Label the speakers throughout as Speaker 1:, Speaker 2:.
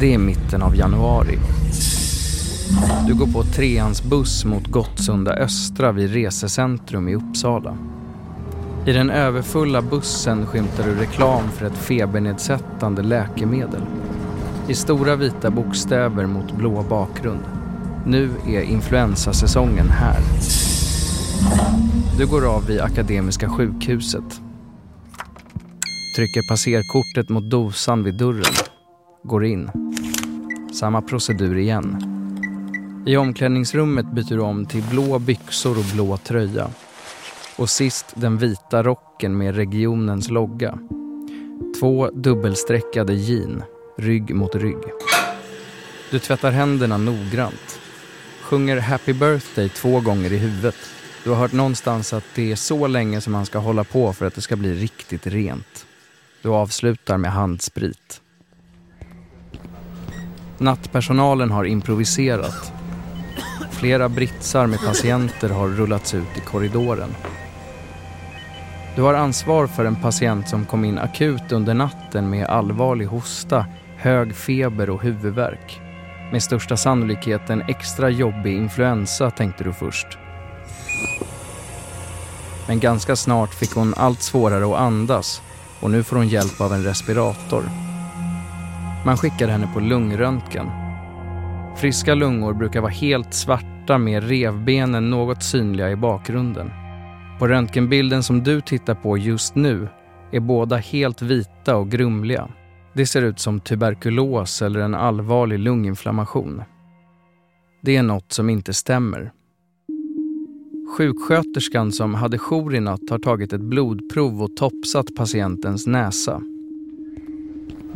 Speaker 1: Det är mitten av januari. Du går på treans buss mot Gottsunda Östra vid Resecentrum i Uppsala. I den överfulla bussen skymtar du reklam för ett febernedsättande läkemedel. I stora vita bokstäver mot blå bakgrund. Nu är influensasäsongen här. Du går av vid Akademiska sjukhuset. Trycker passerkortet mot dosan vid dörren. Går in. Samma procedur igen. I omklädningsrummet byter du om till blå byxor och blå tröja. Och sist den vita rocken med regionens logga. Två dubbelstreckade jean, rygg mot rygg. Du tvättar händerna noggrant. Sjunger Happy birthday två gånger i huvudet. Du har hört någonstans att det är så länge som man ska hålla på för att det ska bli riktigt rent. Du avslutar med handsprit. Nattpersonalen har improviserat. Flera britsar med patienter har rullats ut i korridoren. Du har ansvar för en patient som kom in akut under natten med allvarlig hosta, hög feber och huvudvärk. Med största sannolikhet en extra jobbig influensa tänkte du först. Men ganska snart fick hon allt svårare att andas och nu får hon hjälp av en respirator. Man skickar henne på lungröntgen. Friska lungor brukar vara helt svarta med revbenen något synliga i bakgrunden. På röntgenbilden som du tittar på just nu är båda helt vita och grumliga. Det ser ut som tuberkulos eller en allvarlig lunginflammation. Det är något som inte stämmer. Sjuksköterskan som hade jour i natt har tagit ett blodprov och topsat patientens näsa.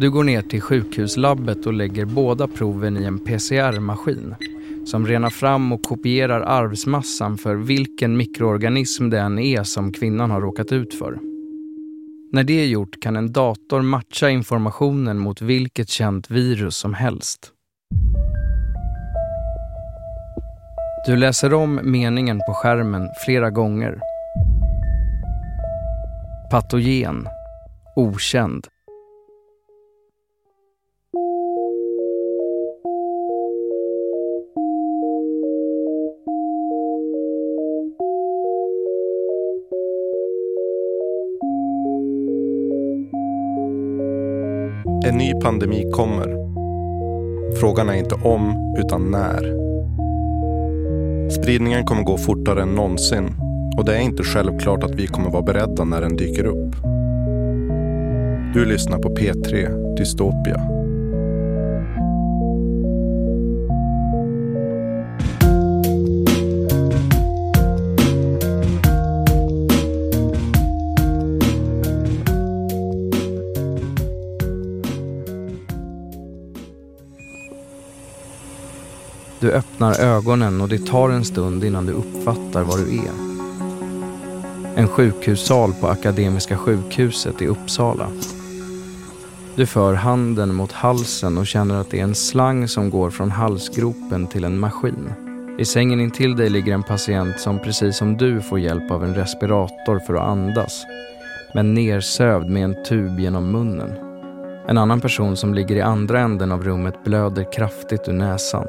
Speaker 1: Du går ner till sjukhuslabbet och lägger båda proven i en PCR-maskin som renar fram och kopierar arvsmassan för vilken mikroorganism det än är som kvinnan har råkat ut för. När det är gjort kan en dator matcha informationen mot vilket känt virus som helst. Du läser om meningen på skärmen flera gånger. Patogen. Okänd.
Speaker 2: Ny pandemi kommer. Frågan är inte om, utan när. Spridningen kommer gå fortare än någonsin och det är inte självklart att vi kommer vara beredda när den dyker upp. Du lyssnar på P3 Dystopia.
Speaker 1: Öppnar ögonen och det tar en stund innan du uppfattar var du är. En sjukhussal på Akademiska sjukhuset i Uppsala. Du för handen mot halsen och känner att det är en slang som går från halsgropen till en maskin. I sängen intill dig ligger en patient som precis som du får hjälp av en respirator för att andas. Men nersövd med en tub genom munnen. En annan person som ligger i andra änden av rummet blöder kraftigt ur näsan.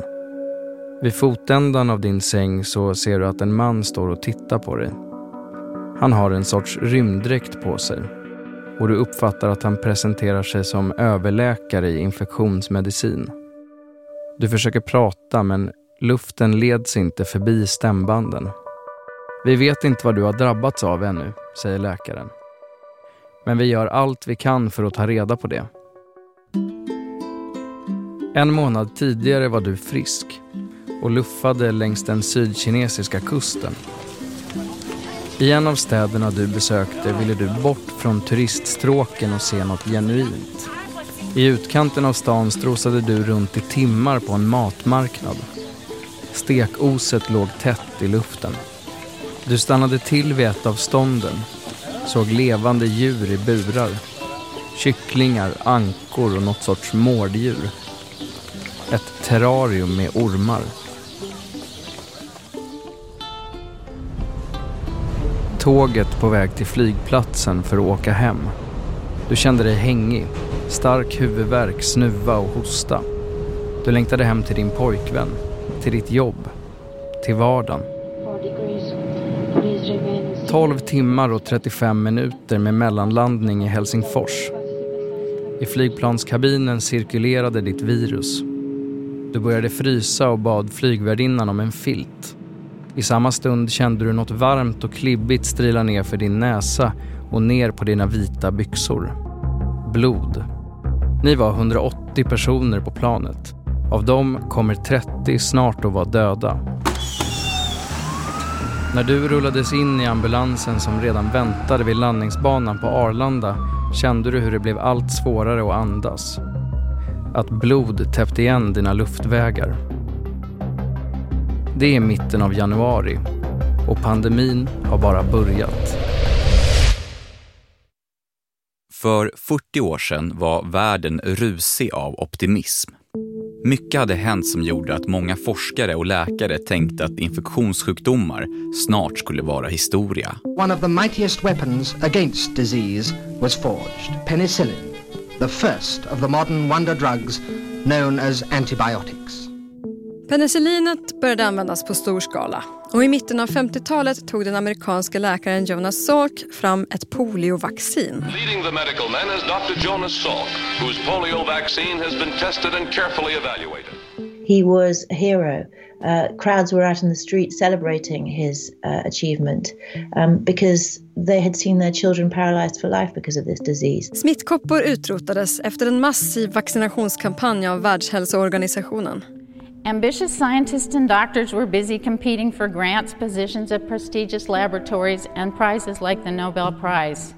Speaker 1: Vid fotändan av din säng så ser du att en man står och tittar på dig. Han har en sorts rymddräkt på sig och du uppfattar att han presenterar sig som överläkare i infektionsmedicin. Du försöker prata men luften leds inte förbi stämbanden. Vi vet inte vad du har drabbats av ännu, säger läkaren. Men vi gör allt vi kan för att ta reda på det. En månad tidigare var du frisk och luffade längs den sydkinesiska kusten. I en av städerna du besökte ville du bort från turiststråken och se något genuint. I utkanten av stan strosade du runt i timmar på en matmarknad. Stekoset låg tätt i luften. Du stannade till vid ett av stånden, såg levande djur i burar. Kycklingar, ankor och något sorts mårddjur. Ett terrarium med ormar. Tåget på väg till flygplatsen för att åka hem. Du kände dig hängig, stark huvudvärk, snuva och hosta. Du längtade hem till din pojkvän, till ditt jobb, till vardagen. 12 timmar och 35 minuter med mellanlandning i Helsingfors. I flygplanskabinen cirkulerade ditt virus. Du började frysa och bad flygvärdinnan om en filt. I samma stund kände du något varmt och klibbigt strila ner för din näsa och ner på dina vita byxor. Blod. Ni var 180 personer på planet. Av dem kommer 30 snart att vara döda. När du rullades in i ambulansen som redan väntade vid landningsbanan på Arlanda kände du hur det blev allt svårare att andas. Att blod täppte igen dina luftvägar. Det är mitten av januari och pandemin har bara börjat.
Speaker 3: För 40 år sedan var världen rusig av optimism. Mycket hade hänt som gjorde att många forskare och läkare tänkte att infektionssjukdomar snart skulle vara historia.
Speaker 4: One of the mightiest weapons against disease was forged, penicillin, the first of the modern wonder drugs known as antibiotics.
Speaker 5: Penicillinet började användas på stor skala och i mitten av 50-talet tog den amerikanska läkaren Jonas Salk fram ett poliovaccin.
Speaker 6: Leading the medical men is Dr. Jonas Salk, whose polio vaccine has been tested and carefully evaluated.
Speaker 7: He was a hero. Uh, crowds were out in the street celebrating his uh, achievement um, because they had seen their children paralyzed for life because of this disease.
Speaker 5: Smittkoppor utrotades efter en massiv vaccinationskampanj av Världshälsoorganisationen.
Speaker 8: Ambitious scientists and doctors were busy competing for grants, positions at prestigious laboratories, and prizes like the Nobel Prize.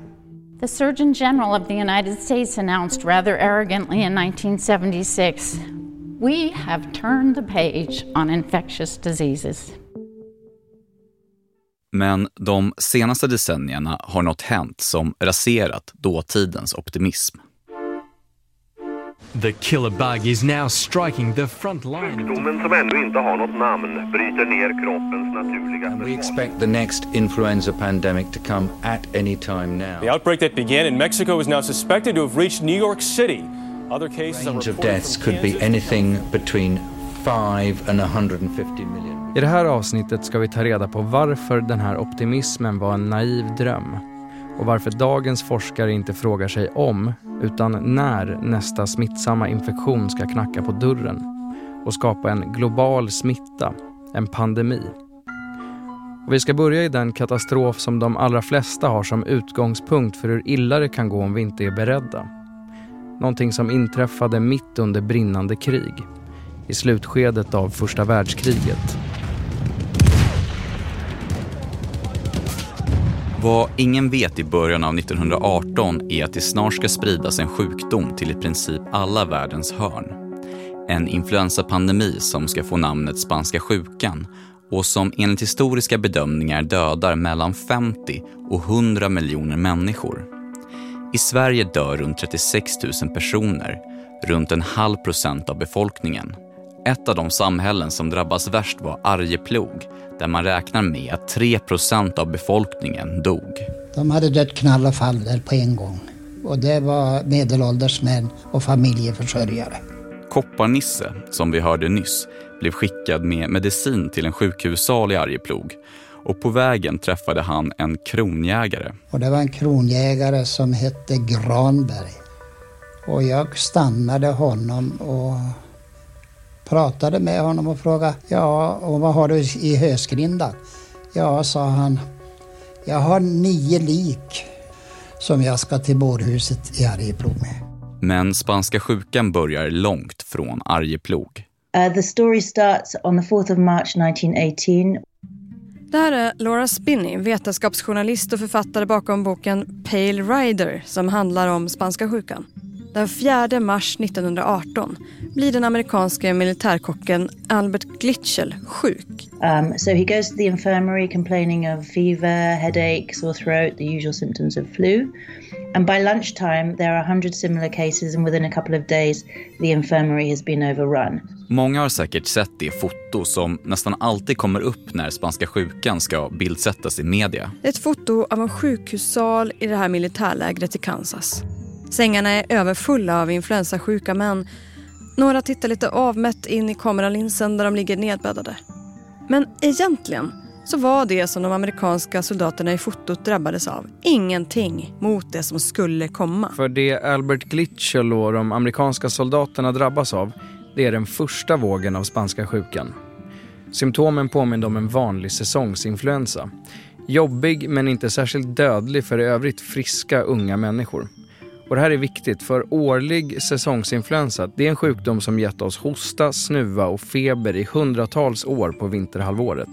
Speaker 8: The Surgeon General of the United States announced rather arrogantly in 1976 We have turned the page on infectious diseases.
Speaker 3: Men de senaste decennierna har något hänt som raserat dåtidens optimism.
Speaker 9: The killer bug is now striking the front line.
Speaker 10: Sjukdomen som ännu inte har något namn bryter ner kroppens naturliga
Speaker 11: And we expect the next influenza pandemic to come at any time now.
Speaker 12: The outbreak that began in Mexico is now suspected to have reached New York City. Other cases
Speaker 11: Range of deaths could be anything between 5 and 150 million.
Speaker 1: I det här avsnittet ska vi ta reda på varför den här optimismen var en naiv dröm och varför dagens forskare inte frågar sig om utan när nästa smittsamma infektion ska knacka på dörren och skapa en global smitta, en pandemi. Och vi ska börja i den katastrof som de allra flesta har som utgångspunkt för hur illa det kan gå om vi inte är beredda. Någonting som inträffade mitt under brinnande krig, i slutskedet av första världskriget.
Speaker 3: Vad ingen vet i början av 1918 är att det snart ska spridas en sjukdom till i princip alla världens hörn. En influensapandemi som ska få namnet spanska sjukan och som enligt historiska bedömningar dödar mellan 50 och 100 miljoner människor. I Sverige dör runt 36 000 personer, runt en halv procent av befolkningen. Ett av de samhällen som drabbas värst var Arjeplog där man räknar med att 3% av befolkningen dog.
Speaker 13: De hade dött knall och fall där på en gång. Och det var medelålders män och familjeförsörjare.
Speaker 3: Kopparnisse, som vi hörde nyss, blev skickad med medicin till en sjukhussal i Arjeplog. Och på vägen träffade han en kronjägare.
Speaker 13: Och det var en kronjägare som hette Granberg. Och jag stannade honom och pratade med honom och frågade, ja, och vad har du i höskrindan? Ja, sa han, jag har nio lik som jag ska till bårhuset i Arjeplog med.
Speaker 3: Men spanska sjukan börjar långt från Arjeplog.
Speaker 7: Uh, the story starts on the 4th of March 1918.
Speaker 5: Det här är Laura Spinney, vetenskapsjournalist och författare bakom boken Pale Rider som handlar om spanska sjukan. Den 4 mars 1918 blir den amerikanske militärkocken Albert Glitchell sjuk.
Speaker 7: Um, so he goes to the infirmary complaining of fever, headache, sore throat, the usual symptoms of flu. And by lunchtime there are 100 similar cases and within a couple of days the infirmary has been overrun.
Speaker 3: Många har säkert sett det foto som nästan alltid kommer upp när spanska sjukan ska bildsättas i media.
Speaker 5: Ett foto av en sjukhussal i det här militärlägret i Kansas. Sängarna är överfulla av influensasjuka män Några tittar lite avmätt in i kameralinsen där de ligger nedbäddade. Men egentligen så var det som de amerikanska soldaterna i fotot drabbades av ingenting mot det som skulle komma.
Speaker 1: För det Albert Glitchell och de amerikanska soldaterna drabbas av det är den första vågen av spanska sjukan. Symptomen påminner om en vanlig säsongsinfluensa. Jobbig men inte särskilt dödlig för i övrigt friska unga människor. Och det här är viktigt för årlig säsongsinfluensa det är en sjukdom som gett oss hosta, snuva och feber i hundratals år på vinterhalvåret.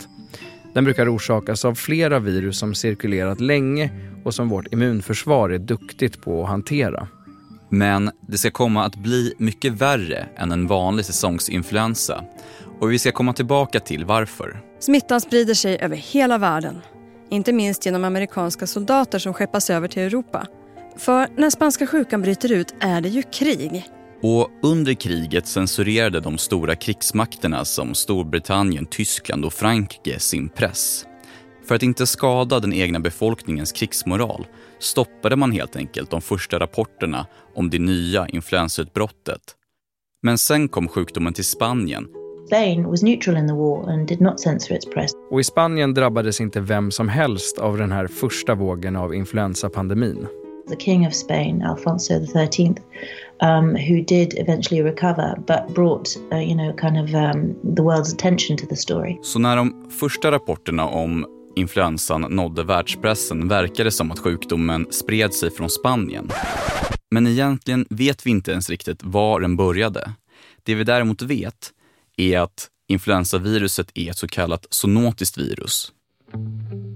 Speaker 1: Den brukar orsakas av flera virus som cirkulerat länge och som vårt immunförsvar är duktigt på att hantera.
Speaker 3: Men det ska komma att bli mycket värre än en vanlig säsongsinfluensa. Och vi ska komma tillbaka till varför.
Speaker 5: Smittan sprider sig över hela världen. Inte minst genom amerikanska soldater som skeppas över till Europa. För när spanska sjukan bryter ut är det ju krig.
Speaker 3: Och under kriget censurerade de stora krigsmakterna som Storbritannien, Tyskland och Frankrike sin press. För att inte skada den egna befolkningens krigsmoral stoppade man helt enkelt de första rapporterna om det nya influensautbrottet. Men sen kom sjukdomen till Spanien.
Speaker 7: Spain was neutral in the war and did not censor its press.
Speaker 1: Och i Spanien drabbades inte vem som helst av den här första vågen av influensapandemin.
Speaker 7: The king of Spain, Alfonso XIII, um, who did eventually recover but brought, uh, you know, kind of um, the world's attention to the story.
Speaker 3: Så när de första rapporterna om influensan nådde världspressen verkade det som att sjukdomen spred sig från Spanien. Men egentligen vet vi inte ens riktigt var den började. Det vi däremot vet är att influensaviruset är ett så kallat zoonotiskt virus.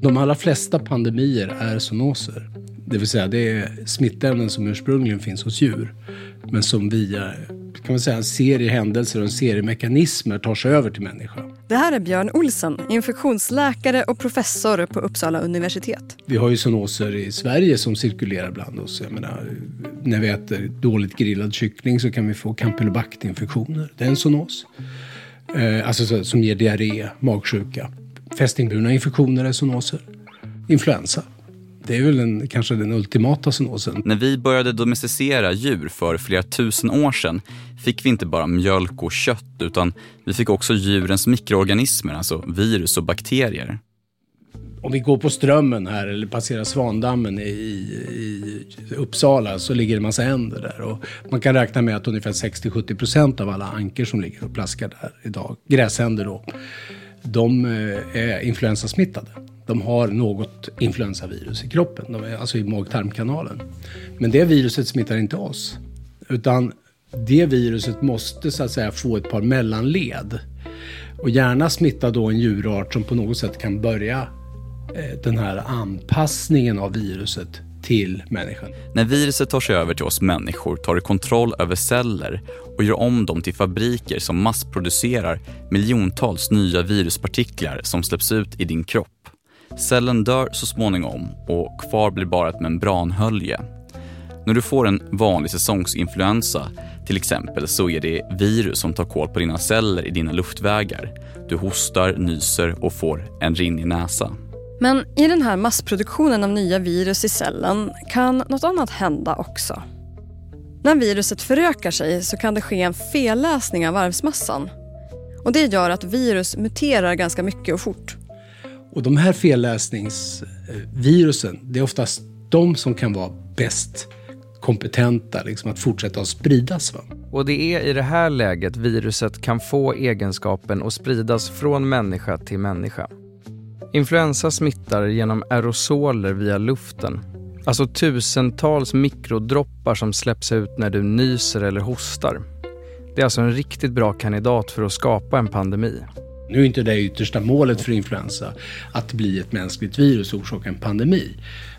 Speaker 14: De allra flesta pandemier är zoonoser. Det vill säga det är smittämnen som ursprungligen finns hos djur. Men som via kan man säga, en serie händelser och en serie mekanismer tar sig över till människa.
Speaker 5: Det här är Björn Olsen, infektionsläkare och professor på Uppsala universitet.
Speaker 14: Vi har ju zoonoser i Sverige som cirkulerar bland oss. Jag menar, när vi äter dåligt grillad kyckling så kan vi få campylobacter-infektioner. Det är en zoonos. Eh, alltså som ger diarré, magsjuka. Fästingburna infektioner är zoonoser. Influensa det är väl en, kanske den ultimata zoonosen.
Speaker 3: När vi började domesticera djur för flera tusen år sedan fick vi inte bara mjölk och kött utan vi fick också djurens mikroorganismer, alltså virus och bakterier.
Speaker 14: Om vi går på Strömmen här eller passerar Svandammen i, i Uppsala så ligger det en massa änder där. Och man kan räkna med att ungefär 60-70 procent av alla anker som ligger och plaskar där idag, gräsänder då, de eh, är influensasmittade de har något influensavirus i kroppen, de är alltså i mag-tarmkanalen. Men det viruset smittar inte oss. Utan det viruset måste så att säga få ett par mellanled. Och gärna smitta då en djurart som på något sätt kan börja eh, den här anpassningen av viruset till människan.
Speaker 3: När viruset tar sig över till oss människor tar det kontroll över celler och gör om dem till fabriker som massproducerar miljontals nya viruspartiklar som släpps ut i din kropp. Cellen dör så småningom och kvar blir bara ett membranhölje. När du får en vanlig säsongsinfluensa till exempel så är det virus som tar koll på dina celler i dina luftvägar. Du hostar, nyser och får en rinnig näsa.
Speaker 5: Men i den här massproduktionen av nya virus i cellen kan något annat hända också. När viruset förökar sig så kan det ske en felläsning av arvsmassan. Och det gör att virus muterar ganska mycket och fort.
Speaker 14: Och de här felläsningsvirusen, det är oftast de som kan vara bäst kompetenta liksom, att fortsätta att spridas. Va?
Speaker 1: Och det är i det här läget viruset kan få egenskapen att spridas från människa till människa. Influensa smittar genom aerosoler via luften. Alltså tusentals mikrodroppar som släpps ut när du nyser eller hostar. Det är alltså en riktigt bra kandidat för att skapa en pandemi.
Speaker 14: Nu är inte det yttersta målet för influensa att bli ett mänskligt virus och orsaka en pandemi.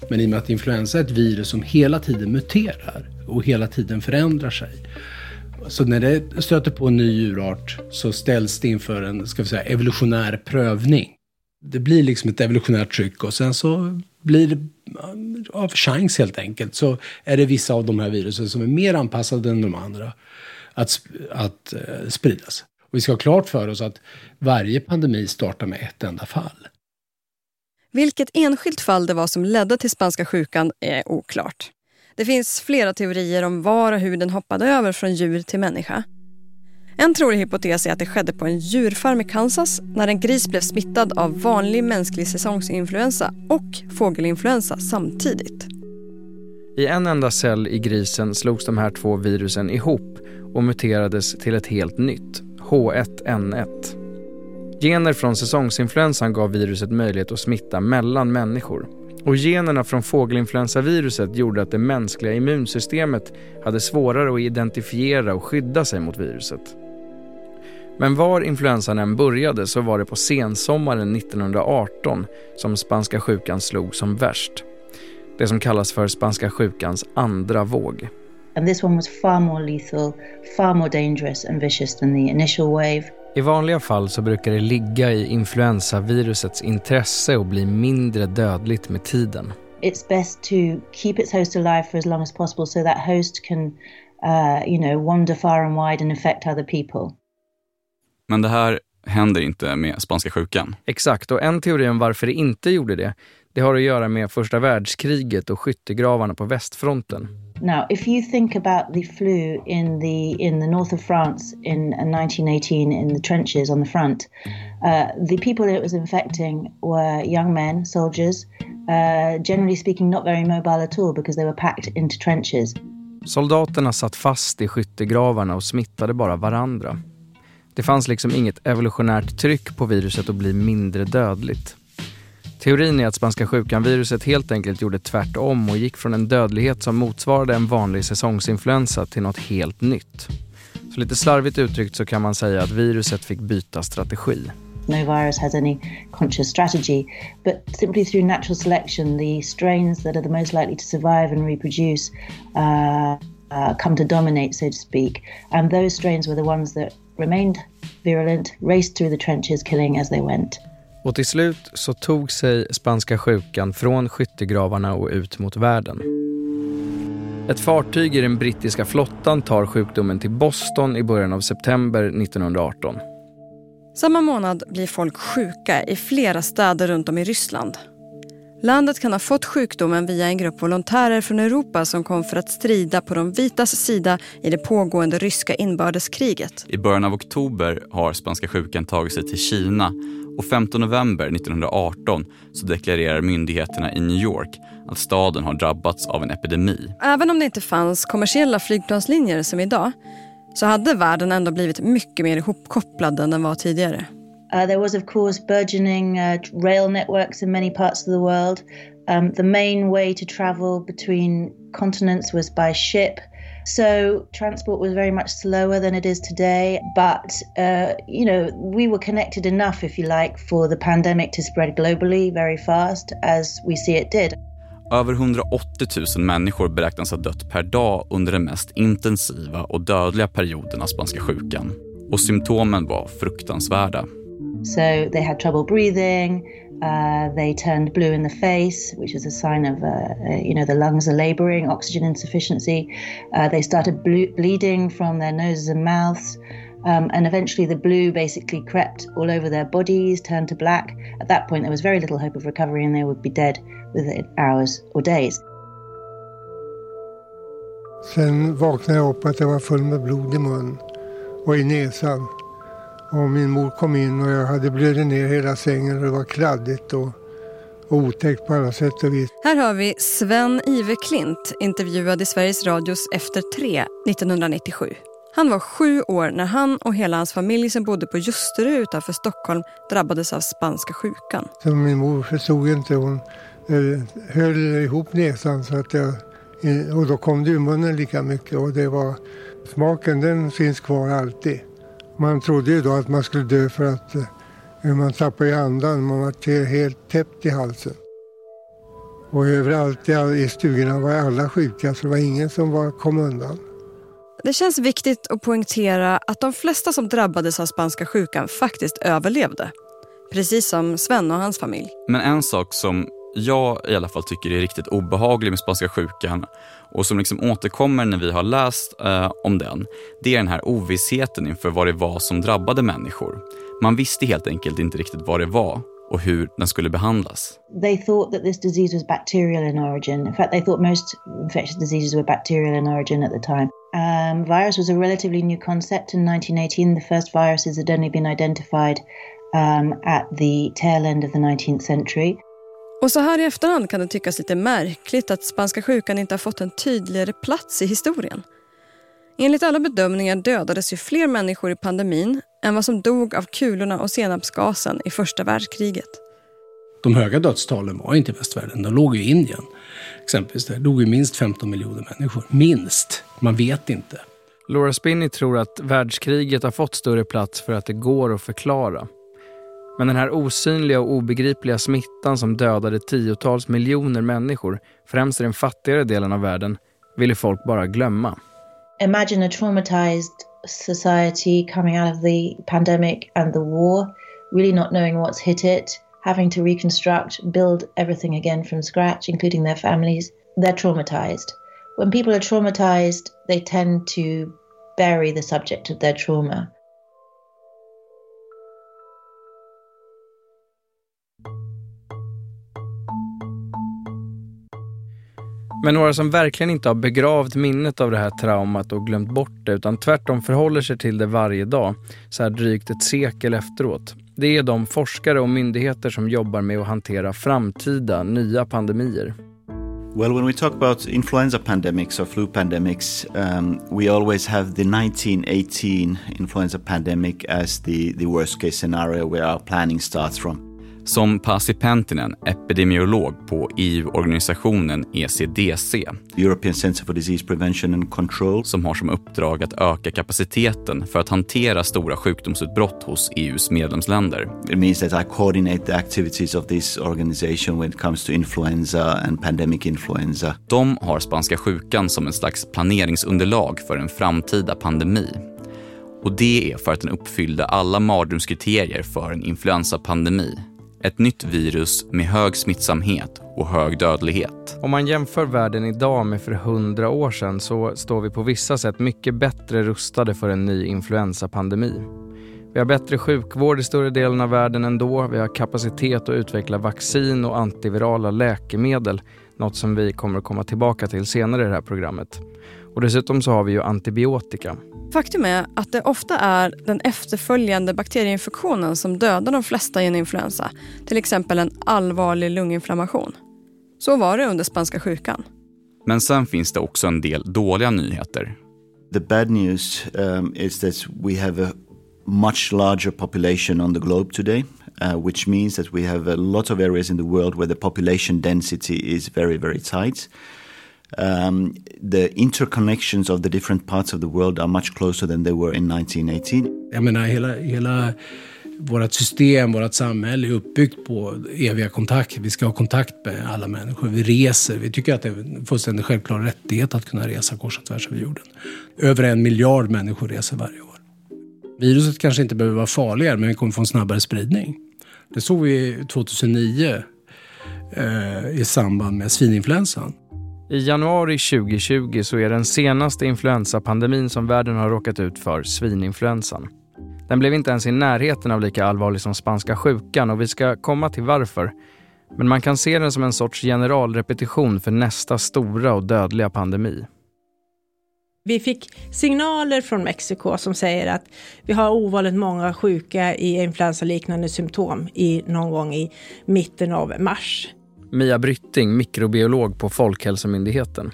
Speaker 14: Men i och med att influensa är ett virus som hela tiden muterar och hela tiden förändrar sig. Så när det stöter på en ny djurart så ställs det inför en ska vi säga, evolutionär prövning. Det blir liksom ett evolutionärt tryck och sen så blir det av chans helt enkelt så är det vissa av de här virusen som är mer anpassade än de andra att, att eh, spridas. Och vi ska ha klart för oss att varje pandemi startar med ett enda fall.
Speaker 5: Vilket enskilt fall det var som ledde till spanska sjukan är oklart. Det finns flera teorier om var och hur den hoppade över från djur till människa. En trolig hypotes är att det skedde på en djurfarm i Kansas när en gris blev smittad av vanlig mänsklig säsongsinfluensa och fågelinfluensa samtidigt.
Speaker 1: I en enda cell i grisen slogs de här två virusen ihop och muterades till ett helt nytt, H1N1. Gener från säsongsinfluensan gav viruset möjlighet att smitta mellan människor. Och generna från fågelinfluensaviruset gjorde att det mänskliga immunsystemet hade svårare att identifiera och skydda sig mot viruset. Men var influensan än började så var det på sensommaren 1918 som spanska sjukan slog som värst. Det som kallas för spanska sjukans andra våg.
Speaker 7: And this one was far more lethal, far more dangerous and vicious than the initial wave.
Speaker 1: I vanliga fall så brukar det ligga i influensavirusets intresse att bli mindre dödligt med tiden.
Speaker 7: It's best to keep its host alive for as long as possible so that host can, uh, you know, wander far and wide and affect other people.
Speaker 3: Men det här händer inte med spanska sjukan.
Speaker 1: Exakt, och en teori om varför det inte gjorde det, det har att göra med första världskriget och skyttegravarna på västfronten.
Speaker 7: Now, if you think about the flu in the in the north of France in 1918 in the trenches on the front, uh, the people it was infecting were young men, soldiers, uh, generally speaking not very mobile at all because they were packed into trenches.
Speaker 1: Soldaterna satt fast i skyttegravarna och smittade bara varandra. Det fanns liksom inget evolutionärt tryck på viruset att bli mindre dödligt. Teorin är att spanska sjukan-viruset helt enkelt gjorde tvärtom och gick från en dödlighet som motsvarade en vanlig säsongsinfluensa till något helt nytt. Så lite slarvigt uttryckt så kan man säga att viruset fick byta strategi.
Speaker 7: No virus has any conscious strategy, but simply through natural selection, the strains that are the most likely to survive and reproduce uh, uh, come to dominate, so to speak. And those strains were the ones that remained virulent, raced through the trenches, killing as they went.
Speaker 1: Och till slut så tog sig spanska sjukan från skyttegravarna och ut mot världen. Ett fartyg i den brittiska flottan tar sjukdomen till Boston i början av september 1918.
Speaker 5: Samma månad blir folk sjuka i flera städer runt om i Ryssland. Landet kan ha fått sjukdomen via en grupp volontärer från Europa som kom för att strida på de vitas sida i det pågående ryska inbördeskriget.
Speaker 3: I början av oktober har spanska sjukan tagit sig till Kina och 15 november 1918 så deklarerar myndigheterna i New York att staden har drabbats av en epidemi.
Speaker 5: Även om det inte fanns kommersiella flygplanslinjer som idag så hade världen ändå blivit mycket mer ihopkopplad än den var tidigare.
Speaker 7: Uh, there was, of course, burgeoning uh, rail networks in many parts of the world. Um, the main way to travel between continents was by ship. So transport was very much slower than it is today. But, uh, you know, we were connected enough, if you like, for the pandemic to spread globally very fast as we see it did.
Speaker 3: Över 180 000 människor beräknas ha dött per dag under den mest intensiva och dödliga perioden av spanska sjukan. Och symptomen var fruktansvärda.
Speaker 7: So they had trouble breathing. Uh, they turned blue in the face, which is a sign of, uh, uh, you know, the lungs are laboring, oxygen insufficiency. Uh, they started ble bleeding from their noses and mouths. Um, and eventually the blue basically crept all over their bodies, turned to black. At that point, there was very little hope of recovery and they would be dead within hours or days.
Speaker 15: Sen vaknade jag upp att jag var full med blod i mun och i näsan. Och min mor kom in och jag hade blödit ner hela sängen och det var kladdigt och, och otäckt på alla sätt och vis.
Speaker 5: Här har vi Sven Iveklint intervjuad i Sveriges Radios Efter tre 1997. Han var sju år när han och hela hans familj som bodde på Ljusterö utanför Stockholm drabbades av spanska sjukan.
Speaker 15: Så min mor förstod inte. Hon eh, höll ihop näsan så att jag, och då kom det ur munnen lika mycket och det var smaken den finns kvar alltid. Man trodde ju då att man skulle dö för att eh, man tappade andan. Man var helt täppt i halsen. Och överallt i stugorna var alla sjuka så det var ingen som var, kom undan.
Speaker 5: Det känns viktigt att poängtera att de flesta som drabbades av spanska sjukan faktiskt överlevde. Precis som Sven och hans familj.
Speaker 3: Men en sak som jag i alla fall tycker är riktigt obehaglig med spanska sjukan och som liksom återkommer när vi har läst eh, om den, det är den här ovissheten inför vad det var som drabbade människor. Man visste helt enkelt inte riktigt vad det var och hur den skulle behandlas.
Speaker 7: They thought that this disease was bacterial in origin. In fact, they thought most infectious diseases were bacterial in origin at the time. Um, virus was a relatively new concept in 1918. The first viruses had only been identified um, at the tail end of the 19th century.
Speaker 5: Och så här i efterhand kan det tyckas lite märkligt att spanska sjukan inte har fått en tydligare plats i historien. Enligt alla bedömningar dödades ju fler människor i pandemin än vad som dog av kulorna och senapsgasen i första världskriget.
Speaker 14: De höga dödstalen var inte i västvärlden, de låg i Indien. Exempelvis där dog ju minst 15 miljoner människor. Minst. Man vet inte.
Speaker 1: Laura Spinney tror att världskriget har fått större plats för att det går att förklara. Men den här osynliga och obegripliga smittan som dödade tiotals miljoner människor, främst i den fattigare delen av världen, ville folk bara glömma.
Speaker 7: Imagine a traumatized society coming out of the pandemic and the war, really not knowing what's hit it, having to reconstruct, build everything again from scratch, including their families. They're traumatized. When people are traumatized, they tend to bury the subject of their trauma.
Speaker 1: Men några som verkligen inte har begravt minnet av det här traumat och glömt bort det utan tvärtom förhåller sig till det varje dag, så här drygt ett sekel efteråt. Det är de forskare och myndigheter som jobbar med att hantera framtida nya pandemier.
Speaker 16: Well, when we talk about influenza pandemics or flu pandemics, um, we always have the 1918 influenza pandemic as the, the worst case scenario where our planning starts from.
Speaker 3: Som Pasi Pentinen, epidemiolog på EU-organisationen ECDC.
Speaker 16: European Center for Disease Prevention and Control.
Speaker 3: Som har som uppdrag att öka kapaciteten för att hantera stora sjukdomsutbrott hos EUs medlemsländer.
Speaker 16: It means that I coordinate the activities of this organization when it comes to influenza and pandemic influenza.
Speaker 3: De har spanska sjukan som en slags planeringsunderlag för en framtida pandemi. Och det är för att den uppfyllde alla mardrömskriterier för en influensapandemi ett nytt virus med hög smittsamhet och hög dödlighet.
Speaker 1: Om man jämför världen idag med för hundra år sedan så står vi på vissa sätt mycket bättre rustade för en ny influensapandemi. Vi har bättre sjukvård i större delen av världen än då. Vi har kapacitet att utveckla vaccin och antivirala läkemedel. Något som vi kommer att komma tillbaka till senare i det här programmet. Och dessutom så har vi ju antibiotika.
Speaker 5: Faktum är att det ofta är den efterföljande bakterieinfektionen som dödar de flesta i en influensa. Till exempel en allvarlig lunginflammation. Så var det under spanska sjukan.
Speaker 3: Men sen finns det också en del dåliga nyheter.
Speaker 16: The bad news um, is that we have a much larger population on the globe today. Uh, which means that we have a lot of areas in the world where the population density is very, very tight. Um, the interconnections of the different parts of the world are much closer than they were in 1918.
Speaker 14: Jag menar, hela, hela vårt system, vårt samhälle är uppbyggt på eviga kontakter. Vi ska ha kontakt med alla människor. Vi reser. Vi tycker att det är en fullständigt självklar rättighet att kunna resa kors och tvärs över jorden. Över en miljard människor reser varje år. Viruset kanske inte behöver vara farligare, men vi kommer få en snabbare spridning. Det såg vi 2009 eh, i samband med svininfluensan.
Speaker 1: I januari 2020 så är den senaste influensapandemin som världen har råkat ut för svininfluensan. Den blev inte ens i närheten av lika allvarlig som spanska sjukan och vi ska komma till varför. Men man kan se den som en sorts generalrepetition för nästa stora och dödliga pandemi.
Speaker 17: Vi fick signaler från Mexiko som säger att vi har ovanligt många sjuka i influensaliknande symptom i någon gång i mitten av mars.
Speaker 1: Mia Brytting, mikrobiolog på Folkhälsomyndigheten.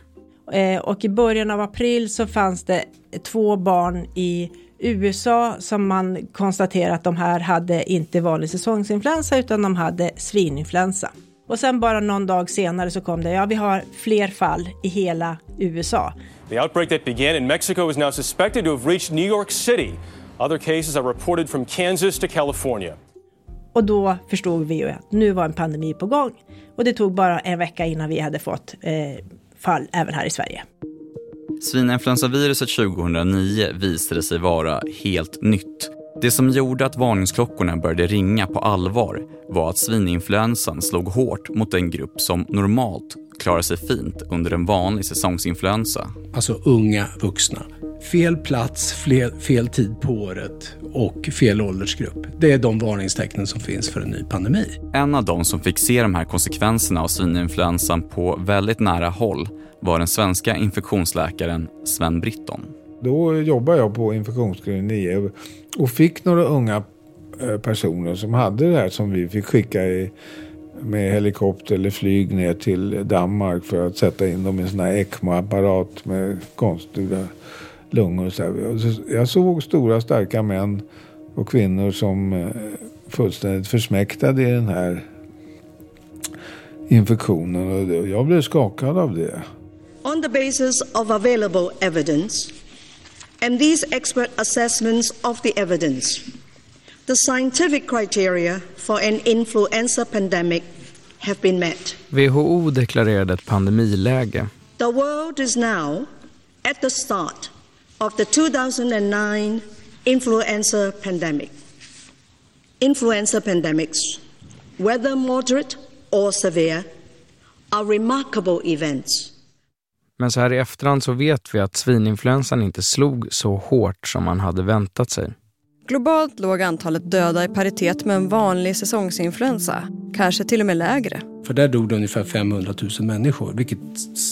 Speaker 17: Eh, och i början av april så fanns det två barn i USA som man konstaterade att de här hade inte vanlig säsongsinfluensa utan de hade svininfluensa. Och sen bara någon dag senare så kom det, ja vi har fler fall i hela USA.
Speaker 12: The outbreak that began in Mexico is now suspected to have reached New York City. Other cases are reported from Kansas to California.
Speaker 17: Och då förstod vi ju att nu var en pandemi på gång. Och det tog bara en vecka innan vi hade fått eh, fall även här i Sverige.
Speaker 3: Svininfluensaviruset 2009 visade sig vara helt nytt. Det som gjorde att varningsklockorna började ringa på allvar var att svininfluensan slog hårt mot en grupp som normalt klarar sig fint under en vanlig säsongsinfluensa.
Speaker 14: Alltså unga vuxna. Fel plats, fel, fel tid på året och fel åldersgrupp. Det är de varningstecknen som finns för en ny pandemi.
Speaker 3: En av de som fick se de här konsekvenserna av svininfluensan på väldigt nära håll var den svenska infektionsläkaren Sven Britton.
Speaker 18: Då jobbade jag på infektionsklinik och fick några unga eh, personer som hade det här som vi fick skicka i, med helikopter eller flyg ner till Danmark för att sätta in dem i en sån här ECMO-apparat med konstiga lungor. Så. Jag såg stora starka män och kvinnor som eh, fullständigt försmäktade i den här infektionen och jag blev skakad av det.
Speaker 19: On the basis of available evidence and these expert assessments of the evidence, the scientific criteria for an influenza pandemic have been met.
Speaker 1: WHO deklarerade ett pandemiläge.
Speaker 19: The world is now at the start of the 2009 influenza pandemic. Influenza pandemics, whether moderate or severe, are remarkable events.
Speaker 1: Men så här i efterhand så vet vi att svininfluensan inte slog så hårt som man hade väntat sig.
Speaker 5: Globalt låg antalet döda i paritet med en vanlig säsongsinfluensa, kanske till och med lägre.
Speaker 14: För där dog det ungefär 500 000 människor, vilket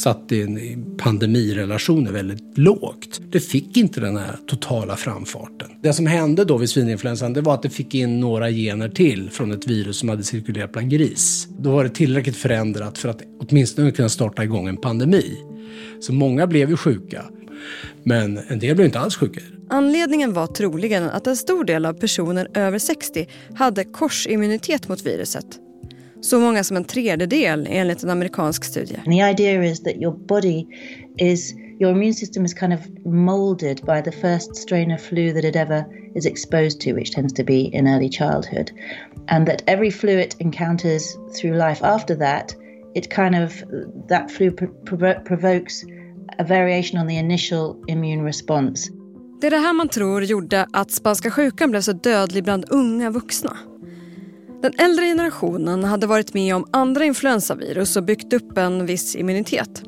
Speaker 14: satte en pandemirelationer väldigt lågt. Det fick inte den här totala framfarten. Det som hände då vid svininfluensan, det var att det fick in några gener till från ett virus som hade cirkulerat bland gris. Då var det tillräckligt förändrat för att åtminstone kunna starta igång en pandemi. Så många blev ju sjuka, men en del blev inte alls sjuka.
Speaker 5: Anledningen var troligen att en stor del av personer över 60 hade korsimmunitet mot viruset. Så många som en tredjedel enligt en amerikansk studie.
Speaker 7: The idea is that your body is your immune system is kind of molded by the first strain of flu that it ever is exposed to, which tends to be in early childhood. And that every flu it encounters through life after that, it kind of that flu provo provokes a variation on the initial immune response.
Speaker 5: Det är det här man tror gjorde att spanska sjukan blev så dödlig bland unga vuxna. Den äldre generationen hade varit med om andra influensavirus och byggt upp en viss immunitet.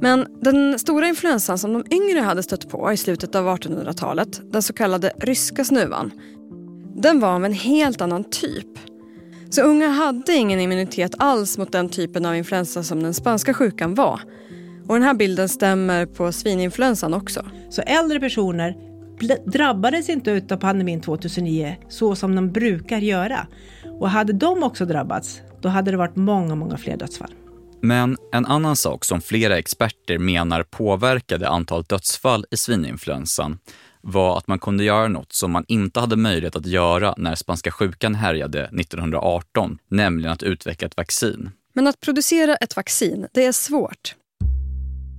Speaker 5: Men den stora influensan som de yngre hade stött på i slutet av 1800-talet, den så kallade ryska snuvan, den var av en helt annan typ. Så unga hade ingen immunitet alls mot den typen av influensa som den spanska sjukan var. Och den här bilden stämmer på svininfluensan också.
Speaker 17: Så äldre personer drabbades inte av pandemin 2009 så som de brukar göra. Och hade de också drabbats, då hade det varit många, många fler dödsfall.
Speaker 3: Men en annan sak som flera experter menar påverkade antalet dödsfall i svininfluensan var att man kunde göra något som man inte hade möjlighet att göra när spanska sjukan härjade 1918, nämligen att utveckla ett vaccin.
Speaker 5: Men att producera ett vaccin, det är svårt.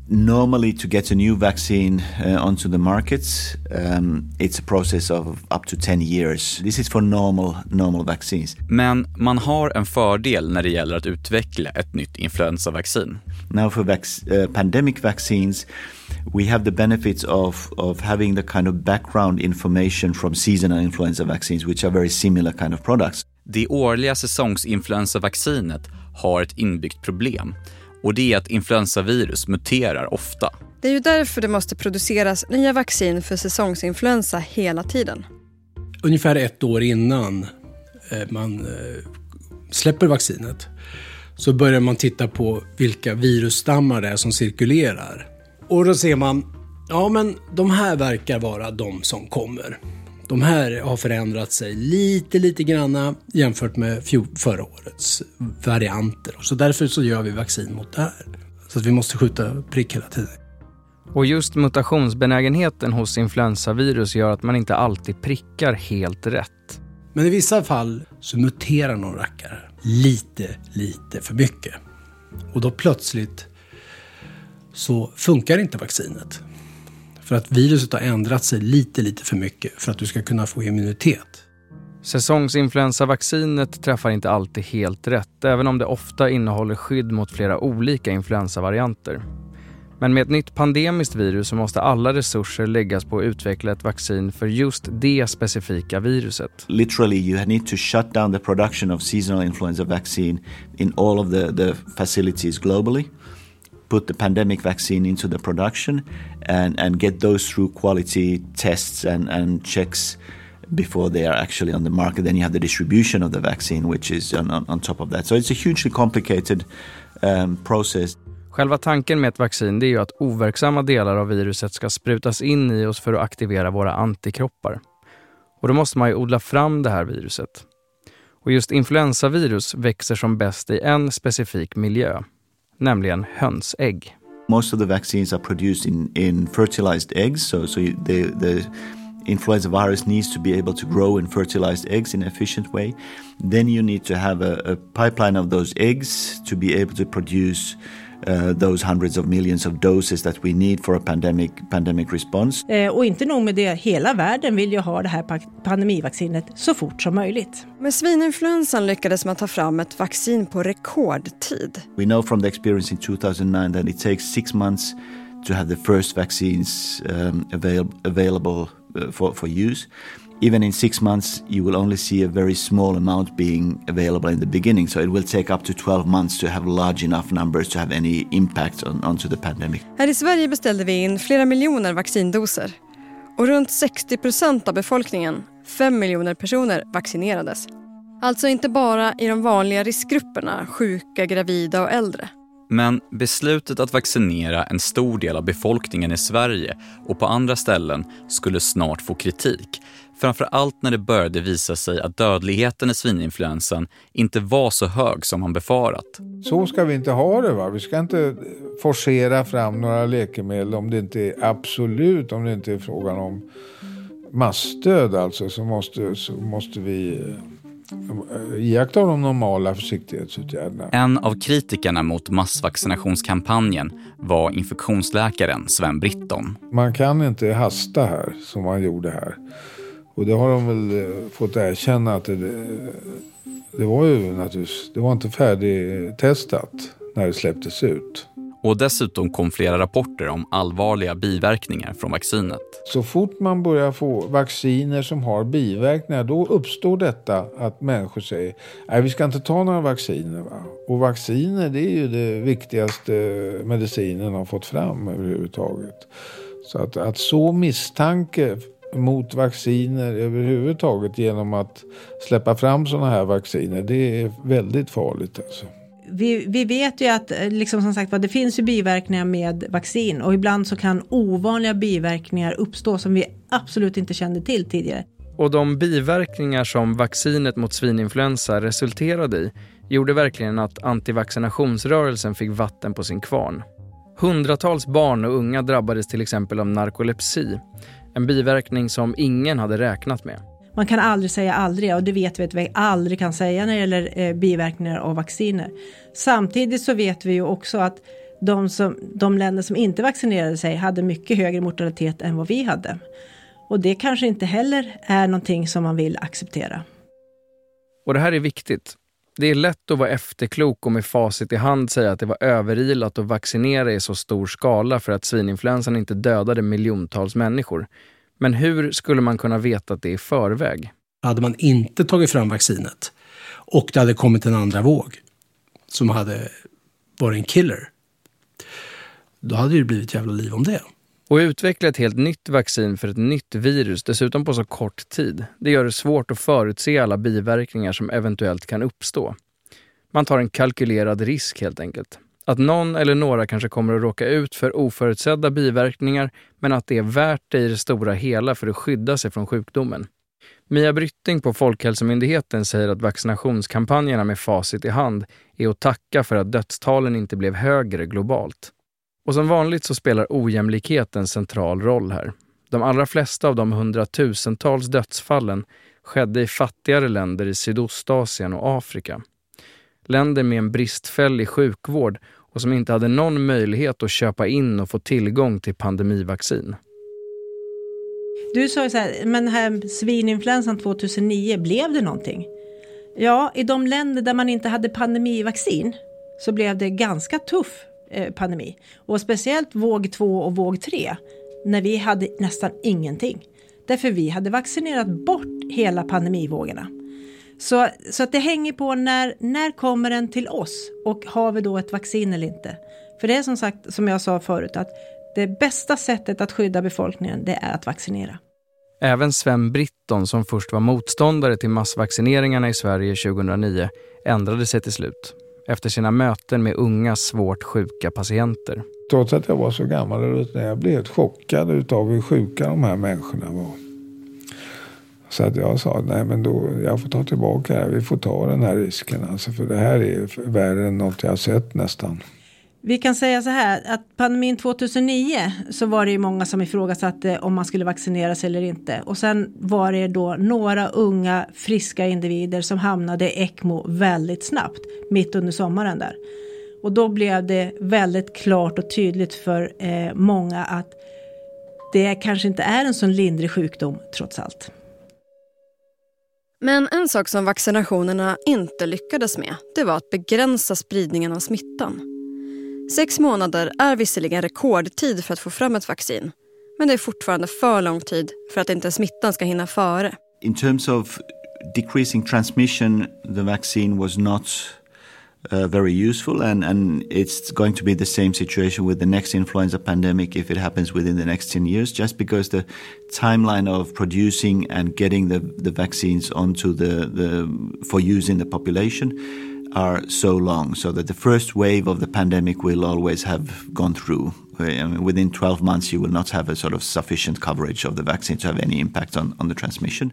Speaker 16: Normally, to get a new vaccine uh, onto the markets, um, it's a process of up to 10 years. This is for normal, normal vaccines.
Speaker 3: Men man har en fördel när det gäller att utveckla ett nytt influensavaccin.
Speaker 16: Now for vac uh, pandemic vaccines, we have the benefits of, of having the kind of background information from seasonal influenza vaccines, which are very similar kind of products.
Speaker 3: Det årliga säsongsinfluensavaccinet har ett inbyggt problem och det är att influensavirus muterar ofta.
Speaker 5: Det är ju därför det måste produceras nya vaccin för säsongsinfluensa hela tiden.
Speaker 14: Ungefär ett år innan eh, man eh, släpper vaccinet så börjar man titta på vilka virusstammar det är som cirkulerar. Och då ser man, ja men de här verkar vara de som kommer. De här har förändrat sig lite, lite granna jämfört med förra årets varianter. Så därför så gör vi vaccin mot det här. Så att vi måste skjuta prick hela tiden.
Speaker 1: Och just mutationsbenägenheten hos influensavirus gör att man inte alltid prickar helt rätt.
Speaker 14: Men i vissa fall så muterar någon rackare lite, lite för mycket. Och då plötsligt så funkar inte vaccinet. För att viruset har ändrat sig lite, lite för mycket för att du ska kunna få immunitet.
Speaker 1: Säsongsinfluensavaccinet träffar inte alltid helt rätt, även om det ofta innehåller skydd mot flera olika influensavarianter. Men med ett nytt pandemiskt virus så måste alla resurser läggas på att utveckla ett vaccin för just det specifika viruset.
Speaker 16: Literally you need to shut down the production of seasonal influenza vaccine in all of the, the facilities globally. Put the pandemic vaccine into the production and, and get those through quality tests and, and checks before they are actually on the market. Then you have the distribution of the vaccine, which is on, on, on top of that. So it's a hugely complicated um, process.
Speaker 1: Själva tanken med ett vaccin är ju att overksamma delar av viruset ska sprutas in i oss för att aktivera våra antikroppar. Och då måste man ju odla fram det här viruset. Och just influensavirus växer som bäst i en specifik miljö, nämligen hönsägg.
Speaker 16: Most of the vaccines are produced in, in fertilized eggs, so, so the, the influenza virus needs to be able to grow in fertilized eggs in an efficient way. Then you need to have a, a pipeline of those eggs to be able to produce uh, those hundreds of millions of doses that we need for a pandemic, pandemic response.
Speaker 17: Eh, och inte nog med det, hela världen vill ju ha det här pandemivaccinet så fort som möjligt.
Speaker 5: Med svininfluensan lyckades man ta fram ett vaccin på rekordtid.
Speaker 16: We know from the experience in 2009 that it takes six months to have the first vaccines um, avail available uh, for, for use. Even in six months, you will only see a very small amount being available in the beginning. So it will take up to 12 months to have large enough numbers to have any impact on, onto the pandemic.
Speaker 5: Här i Sverige beställde vi in flera miljoner vaccindoser. Och runt 60 procent av befolkningen, 5 miljoner personer, vaccinerades. Alltså inte bara i de vanliga riskgrupperna, sjuka, gravida och äldre.
Speaker 3: Men beslutet att vaccinera en stor del av befolkningen i Sverige och på andra ställen skulle snart få kritik. Framför allt när det började visa sig att dödligheten i svininfluensan inte var så hög som man befarat.
Speaker 18: Så ska vi inte ha det. va? Vi ska inte forcera fram några läkemedel om det inte är absolut, om det inte är frågan om massdöd alltså, så måste, så måste vi eh, iaktta de normala försiktighetsåtgärderna.
Speaker 3: En av kritikerna mot massvaccinationskampanjen var infektionsläkaren Sven Britton.
Speaker 18: Man kan inte hasta här som man gjorde här. Och det har de väl eh, fått erkänna att det, det var ju naturligtvis, det var inte färdigtestat när det släpptes ut.
Speaker 3: Och dessutom kom flera rapporter om allvarliga biverkningar från vaccinet.
Speaker 18: Så fort man börjar få vacciner som har biverkningar då uppstår detta att människor säger nej vi ska inte ta några vacciner. Va? Och vacciner det är ju det viktigaste medicinen har fått fram överhuvudtaget. Så att, att så misstanke mot vacciner överhuvudtaget genom att släppa fram sådana här vacciner. Det är väldigt farligt alltså.
Speaker 17: Vi, vi vet ju att eh, liksom som sagt, det finns ju biverkningar med vaccin och ibland så kan ovanliga biverkningar uppstå som vi absolut inte kände till tidigare.
Speaker 1: Och de biverkningar som vaccinet mot svininfluensa resulterade i gjorde verkligen att antivaccinationsrörelsen fick vatten på sin kvarn. Hundratals barn och unga drabbades till exempel av narkolepsi, en biverkning som ingen hade räknat med.
Speaker 17: Man kan aldrig säga aldrig och det vet vi att vi aldrig kan säga när det gäller eh, biverkningar av vacciner. Samtidigt så vet vi ju också att de, som, de länder som inte vaccinerade sig hade mycket högre mortalitet än vad vi hade. Och det kanske inte heller är någonting som man vill acceptera.
Speaker 1: Och det här är viktigt. Det är lätt att vara efterklok och med facit i hand säga att det var överilat att vaccinera i så stor skala för att svininfluensan inte dödade miljontals människor. Men hur skulle man kunna veta att det är i förväg?
Speaker 14: Hade man inte tagit fram vaccinet och det hade kommit en andra våg som hade varit en killer, då hade det blivit jävla liv om det.
Speaker 1: Och utveckla ett helt nytt vaccin för ett nytt virus, dessutom på så kort tid, det gör det svårt att förutse alla biverkningar som eventuellt kan uppstå. Man tar en kalkylerad risk helt enkelt. Att någon eller några kanske kommer att råka ut för oförutsedda biverkningar, men att det är värt det i det stora hela för att skydda sig från sjukdomen. Mia Brytting på Folkhälsomyndigheten säger att vaccinationskampanjerna med facit i hand är att tacka för att dödstalen inte blev högre globalt. Och som vanligt så spelar ojämlikhet en central roll här. De allra flesta av de hundratusentals dödsfallen skedde i fattigare länder i Sydostasien och Afrika. Länder med en bristfällig sjukvård och som inte hade någon möjlighet att köpa in och få tillgång till pandemivaccin.
Speaker 17: Du sa ju så här, men här svininfluensan 2009, blev det någonting? Ja, i de länder där man inte hade pandemivaccin så blev det ganska tuff Eh, pandemi. Och speciellt våg 2 och våg 3 när vi hade nästan ingenting. Därför vi hade vaccinerat bort hela pandemivågorna. Så, så att det hänger på när, när kommer den till oss och har vi då ett vaccin eller inte. För det är som sagt, som jag sa förut, att det bästa sättet att skydda befolkningen det är att vaccinera.
Speaker 1: Även Sven Britton, som först var motståndare till massvaccineringarna i Sverige 2009, ändrade sig till slut efter sina möten med unga svårt sjuka patienter.
Speaker 18: Trots att jag var så gammal och rutinerad, jag blev chockad av hur sjuka de här människorna var. Så att jag sa, nej men då, jag får ta tillbaka det här. Vi får ta den här risken alltså, för det här är värre än något jag har sett nästan.
Speaker 17: Vi kan säga så här att pandemin 2009 så var det ju många som ifrågasatte om man skulle vaccinera sig eller inte. Och sen var det då några unga friska individer som hamnade i ECMO väldigt snabbt mitt under sommaren där. Och då blev det väldigt klart och tydligt för eh, många att det kanske inte är en sån lindrig sjukdom trots allt.
Speaker 5: Men en sak som vaccinationerna inte lyckades med, det var att begränsa spridningen av smittan. Sex månader är visserligen rekordtid för att få fram ett vaccin. Men det är fortfarande för lång tid för att inte smittan ska hinna före.
Speaker 16: In terms of decreasing transmission, the vaccine was not uh, very useful and, and it's going to be the same situation with the next influenza pandemic if it happens within the next 10 years just because the timeline of producing and getting the, the vaccines onto the, the for use in the population are so long, so that the first wave of the pandemic will always have gone through. I mean, within 12 months, you will not have a sort of sufficient coverage of the vaccine to have any impact on, on the transmission.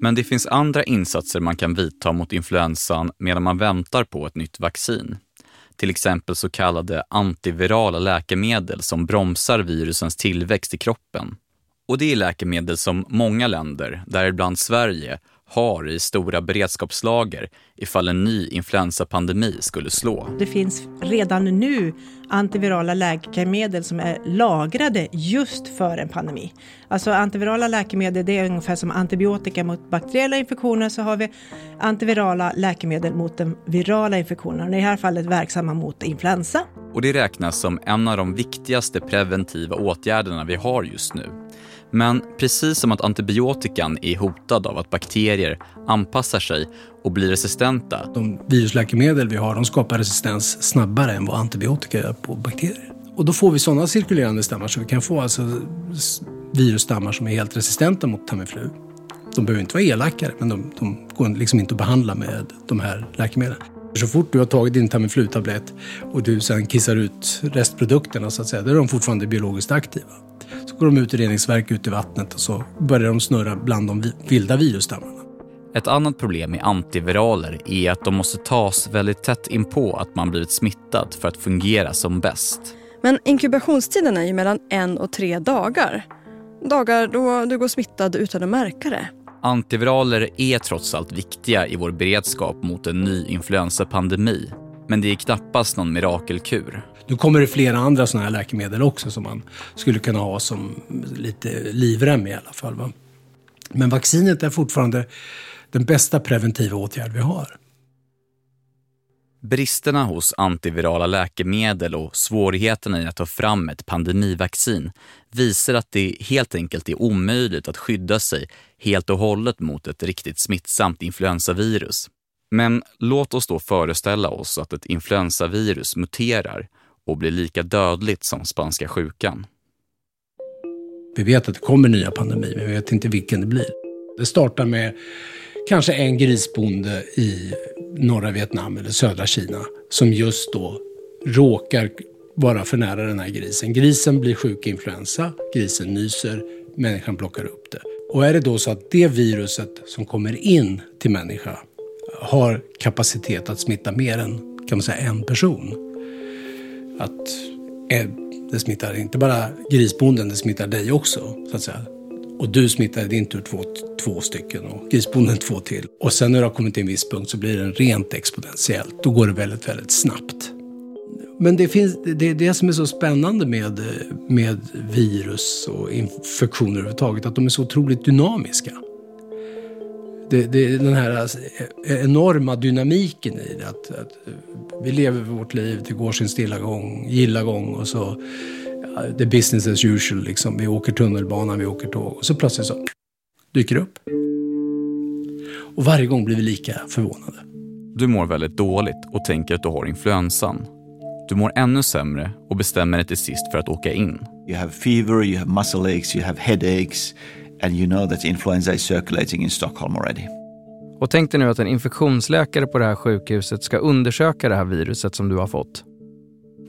Speaker 3: Men det finns andra insatser man kan vidta mot influensan medan man väntar på ett nytt vaccin. Till exempel så kallade antivirala läkemedel som bromsar virusens tillväxt i kroppen. Och det är läkemedel som många länder, däribland Sverige, har i stora beredskapslager ifall en ny influensapandemi skulle slå.
Speaker 17: Det finns redan nu antivirala läkemedel som är lagrade just för en pandemi. Alltså antivirala läkemedel det är ungefär som antibiotika mot bakteriella infektioner så har vi antivirala läkemedel mot den virala infektionen. I det här fallet verksamma mot influensa.
Speaker 3: Och det räknas som en av de viktigaste preventiva åtgärderna vi har just nu. Men precis som att antibiotikan är hotad av att bakterier anpassar sig och blir resistenta.
Speaker 14: De virusläkemedel vi har de skapar resistens snabbare än vad antibiotika gör på bakterier. Och då får vi sådana cirkulerande stammar så vi kan få alltså virusstammar som är helt resistenta mot Tamiflu. De behöver inte vara elakare men de, de går liksom inte att behandla med de här läkemedlen. Så fort du har tagit din Tamiflu-tablett och du sen kissar ut restprodukterna så att säga, då är de fortfarande biologiskt aktiva. Så går de ut i reningsverk ut i vattnet och så börjar de snurra bland de vilda virusstammarna.
Speaker 3: Ett annat problem med antiviraler är att de måste tas väldigt tätt inpå att man blivit smittad för att fungera som bäst.
Speaker 5: Men inkubationstiden är ju mellan en och tre dagar. Dagar då du går smittad utan att märka det.
Speaker 3: Antiviraler är trots allt viktiga i vår beredskap mot en ny influensapandemi. Men det är knappast någon mirakelkur.
Speaker 14: Nu kommer det flera andra sådana här läkemedel också som man skulle kunna ha som lite livrem i alla fall. Va? Men vaccinet är fortfarande den bästa preventiva åtgärd vi har.
Speaker 3: Bristerna hos antivirala läkemedel och svårigheterna i att ta fram ett pandemivaccin visar att det helt enkelt är omöjligt att skydda sig helt och hållet mot ett riktigt smittsamt influensavirus. Men låt oss då föreställa oss att ett influensavirus muterar och blir lika dödligt som spanska sjukan.
Speaker 14: Vi vet att det kommer nya pandemier, men vi vet inte vilken det blir. Det startar med kanske en grisbonde i norra Vietnam eller södra Kina som just då råkar vara för nära den här grisen. Grisen blir sjuk i influensa, grisen nyser, människan plockar upp det. Och är det då så att det viruset som kommer in till människa har kapacitet att smitta mer än kan man säga, en person att eh, det smittar inte bara grisbonden, det smittar dig också. Så att säga. Och du smittar i din tur två, två stycken och grisbonden två till. Och sen när du har kommit till en viss punkt så blir den rent exponentiellt. Då går det väldigt, väldigt snabbt. Men det, finns, det är det som är så spännande med, med virus och infektioner överhuvudtaget, att de är så otroligt dynamiska det, det, den här enorma dynamiken i det. Att, att vi lever vårt liv, det går sin stilla gång, gilla gång och så det är business as usual. Liksom. Vi åker tunnelbana, vi åker tåg och så plötsligt så dyker det upp. Och varje gång blir vi lika förvånade.
Speaker 3: Du mår väldigt dåligt och tänker att du har influensan. Du mår ännu sämre och bestämmer dig till sist för att åka in.
Speaker 16: You have fever, you have muscle aches, you have headaches and you know that influenza is circulating in Stockholm already.
Speaker 1: Och tänk dig nu att en infektionsläkare på det här sjukhuset ska undersöka det här viruset som du har fått.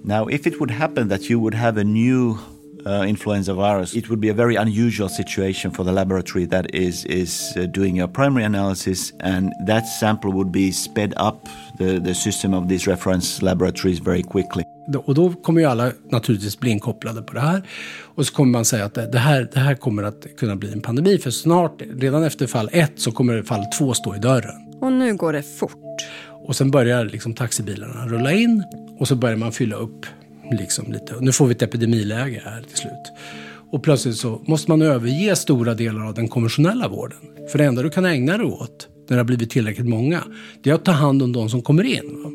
Speaker 16: Now, if it would happen that you would have a new uh, influenza virus, it would be a very unusual situation for the laboratory that is is uh, doing your primary analysis, and that sample would be sped up the, the system of these reference laboratories very quickly.
Speaker 14: Och då kommer ju alla naturligtvis bli inkopplade på det här. Och så kommer man säga att det här, det här kommer att kunna bli en pandemi. För snart, redan efter fall ett, så kommer fall två stå i dörren.
Speaker 5: Och nu går det fort.
Speaker 14: Och sen börjar liksom taxibilarna rulla in och så börjar man fylla upp liksom lite. Nu får vi ett epidemiläge här till slut. Och plötsligt så måste man överge stora delar av den konventionella vården. För det enda du kan ägna dig åt när det har blivit tillräckligt många, det är att ta hand om de som kommer in. Va?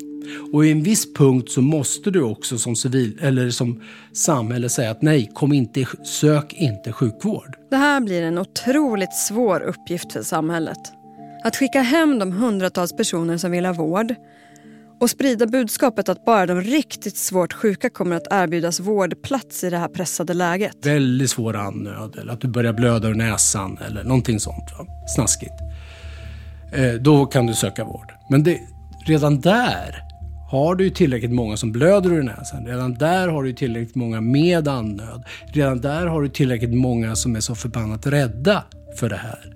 Speaker 14: Och i en viss punkt så måste du också som civil eller som samhälle säga att nej, kom inte, sök inte sjukvård.
Speaker 5: Det här blir en otroligt svår uppgift för samhället. Att skicka hem de hundratals personer som vill ha vård och sprida budskapet att bara de riktigt svårt sjuka kommer att erbjudas vårdplats i det här pressade läget.
Speaker 14: Väldigt svår andnöd eller att du börjar blöda ur näsan eller någonting sånt. Va? Snaskigt. Eh, då kan du söka vård. Men det, redan där har du ju tillräckligt många som blöder ur näsan. Redan där har du tillräckligt många med andnöd. Redan där har du tillräckligt många som är så förbannat rädda för det här.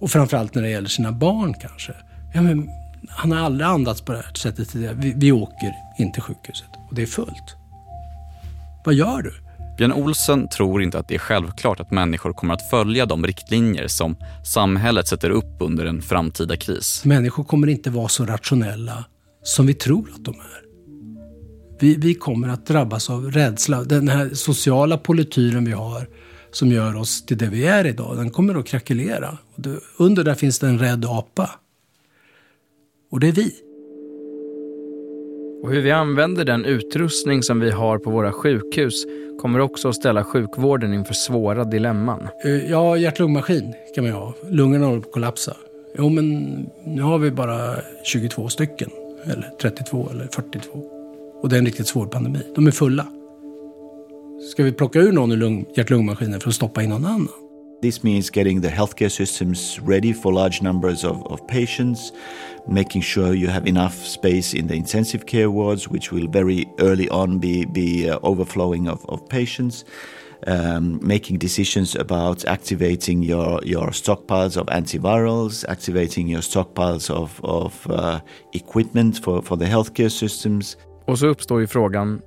Speaker 14: Och framförallt när det gäller sina barn kanske. Ja, men han har aldrig andats på det här sättet tidigare. Vi, vi åker in till sjukhuset och det är fullt. Vad gör du?
Speaker 3: Björn Olsen tror inte att det är självklart att människor kommer att följa de riktlinjer som samhället sätter upp under en framtida kris.
Speaker 14: Människor kommer inte vara så rationella som vi tror att de är. Vi, vi kommer att drabbas av rädsla. Den här sociala polityren vi har som gör oss till det vi är idag, den kommer att krackelera. Under där finns det en rädd apa. Och det är vi.
Speaker 1: Och hur vi använder den utrustning som vi har på våra sjukhus kommer också att ställa sjukvården inför svåra dilemman.
Speaker 14: Eh, ja, hjärt-lungmaskin kan man ju ha. Lungorna håller på att kollapsa. Jo, men nu har vi bara 22 stycken. Eller 32 eller 42. Och det är en riktigt svår pandemi. De är fulla. Ska vi plocka ur någon ur hjärt-lungmaskinen för att stoppa in någon annan?
Speaker 16: This means getting the healthcare systems ready for large numbers of, of patients, making sure you have enough space in the intensive care wards, which will very early on be, be uh, overflowing of, of patients. Um, making decisions about activating your, your stockpiles of antivirals, activating your stockpiles of, of uh, equipment for, for the healthcare systems.
Speaker 1: Och så uppstår ju frågan,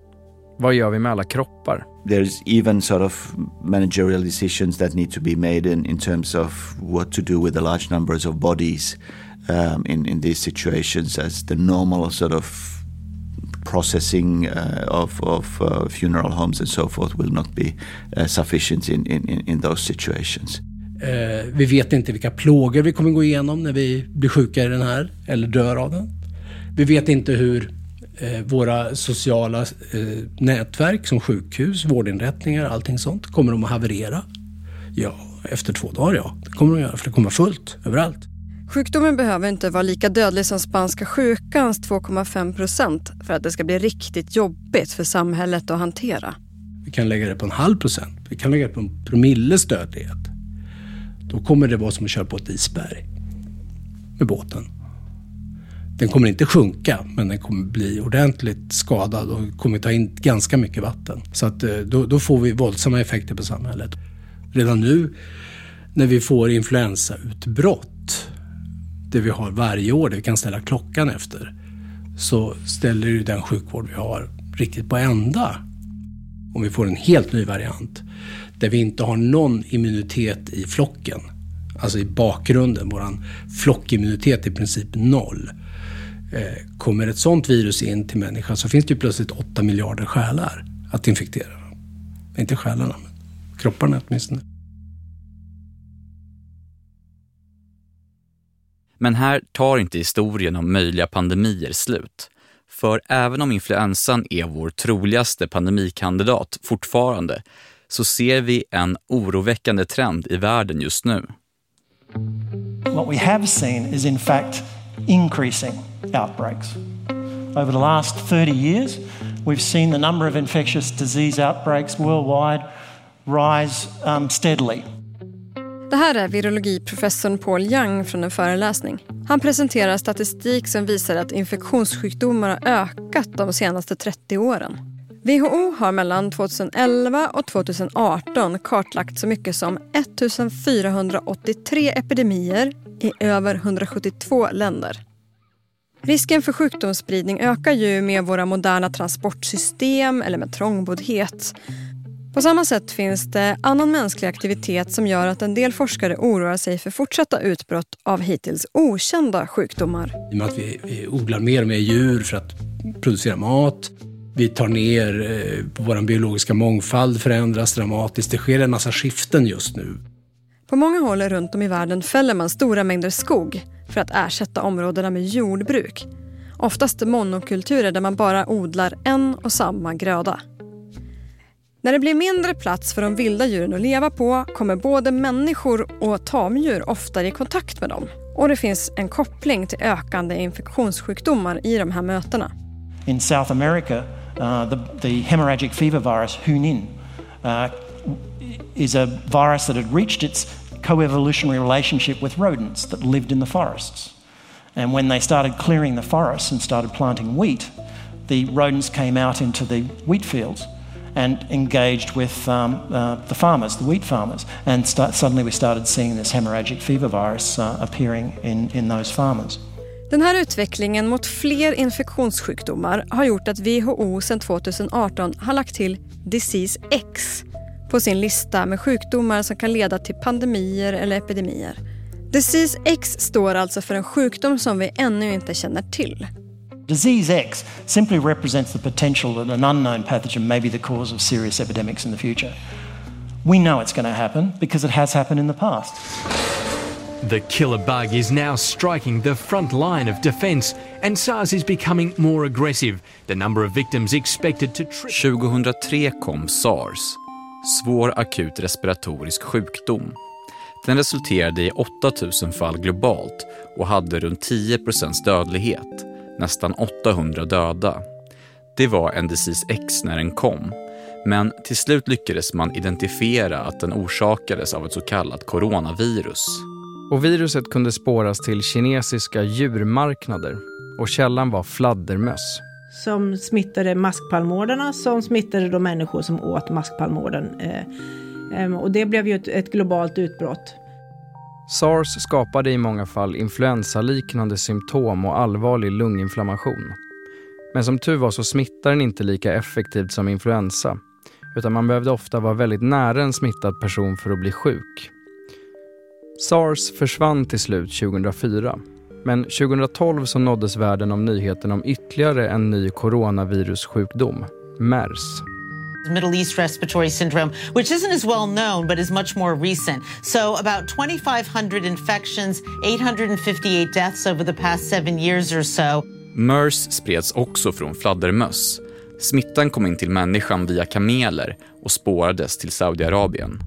Speaker 1: vad gör vi med alla kroppar?
Speaker 16: There's even sort of managerial decisions that need to be made in, in terms of what to do with the large numbers of bodies um, in, in these situations as the normal sort of processing uh, of, of uh, funeral homes and so forth will not be uh, sufficient in, in, in those situations.
Speaker 14: Eh, vi vet inte vilka plågor vi kommer gå igenom när vi blir sjuka i den här eller dör av den. Vi vet inte hur våra sociala eh, nätverk som sjukhus, vårdinrättningar, allting sånt, kommer de att haverera? Ja, efter två dagar ja. Det kommer de att göra för det kommer fullt överallt.
Speaker 5: Sjukdomen behöver inte vara lika dödlig som spanska sjukans 2,5 procent för att det ska bli riktigt jobbigt för samhället att hantera.
Speaker 14: Vi kan lägga det på en halv procent. Vi kan lägga det på en promilles dödlighet. Då kommer det vara som att köra på ett isberg med båten. Den kommer inte sjunka, men den kommer bli ordentligt skadad och kommer ta in ganska mycket vatten. Så att eh, då, då får vi våldsamma effekter på samhället. Redan nu när vi får influensautbrott, det vi har varje år, det vi kan ställa klockan efter, så ställer ju den sjukvård vi har riktigt på ända. Om vi får en helt ny variant där vi inte har någon immunitet i flocken. Alltså i bakgrunden, våran flockimmunitet är i princip noll. Eh, kommer ett sånt virus in till människan så finns det ju plötsligt 8 miljarder själar att infektera. Inte själarna, men kropparna åtminstone.
Speaker 3: Men här tar inte historien om möjliga pandemier slut. För även om influensan är vår troligaste pandemikandidat fortfarande så ser vi en oroväckande trend i världen just nu.
Speaker 20: What we have seen is in fact increasing outbreaks. Over the last 30 years, we've seen the number of infectious disease outbreaks worldwide rise um, steadily.
Speaker 5: Det här är virologiprofessorn Paul Young från en föreläsning. Han presenterar statistik som visar att infektionssjukdomar har ökat de senaste 30 åren. WHO har mellan 2011 och 2018 kartlagt så mycket som 1483 epidemier i över 172 länder. Risken för sjukdomsspridning ökar ju med våra moderna transportsystem eller med trångboddhet. På samma sätt finns det annan mänsklig aktivitet som gör att en del forskare oroar sig för fortsatta utbrott av hittills okända sjukdomar.
Speaker 14: I och med att vi, vi odlar mer och mer djur för att producera mat. Vi tar ner, eh, vår biologiska mångfald förändras dramatiskt. Det sker en massa skiften just nu.
Speaker 5: På många håll runt om i världen fäller man stora mängder skog för att ersätta områdena med jordbruk. Oftast monokulturer där man bara odlar en och samma gröda. När det blir mindre plats för de vilda djuren att leva på kommer både människor och tamdjur oftare i kontakt med dem. Och det finns en koppling till ökande infektionssjukdomar i de här mötena.
Speaker 20: In South America, uh, the, the hemorrhagic fever virus, Hunin, uh, is a virus that had reached its coevolutionary relationship with rodents that lived in the forests. And when they started clearing the forests and started planting wheat, the rodents came out into the wheat fields and engaged with um, uh, the farmers, the wheat farmers. And start, suddenly we started seeing this hemorrhagic fever virus uh, appearing in, in those farmers.
Speaker 5: Den här utvecklingen mot fler infektionssjukdomar har gjort att WHO sedan 2018 har lagt till Disease X på sin lista med sjukdomar som kan leda till pandemier eller epidemier. Disease X står alltså för en sjukdom som vi ännu inte känner till.
Speaker 20: Disease X simply represents the potential that an unknown pathogen may be the cause of serious epidemics in the future. We know it's going to happen because it has happened in the past.
Speaker 9: The killer bug is now striking the front line of defence and SARS is becoming more aggressive. The number of victims expected to triple.
Speaker 3: 2003 kom SARS, svår akut respiratorisk sjukdom. Den resulterade i 8000 fall globalt och hade runt 10% dödlighet, nästan 800 döda. Det var en disease X när den kom, men till slut lyckades man identifiera att den orsakades av ett så kallat coronavirus.
Speaker 1: Och viruset kunde spåras till kinesiska djurmarknader och källan var fladdermöss.
Speaker 17: Som smittade maskpalmårdarna som smittade de människor som åt maskpalmården. Eh, ehm, och det blev ju ett, ett globalt utbrott.
Speaker 1: Sars skapade i många fall influensaliknande symptom och allvarlig lunginflammation. Men som tur var så smittar den inte lika effektivt som influensa utan man behövde ofta vara väldigt nära en smittad person för att bli sjuk. Sars försvann till slut 2004 men 2012 så nåddes världen av nyheten om ytterligare en ny coronavirussjukdom, MERS.
Speaker 21: Middle East respiratory syndrome, which isn't as well known but is much more recent. So, about 2,500 infections, 858 deaths over the past seven years or so.
Speaker 3: MERS spreds också från fladdermöss. Smittan kom in till människan via kameler och spårades till Saudiarabien.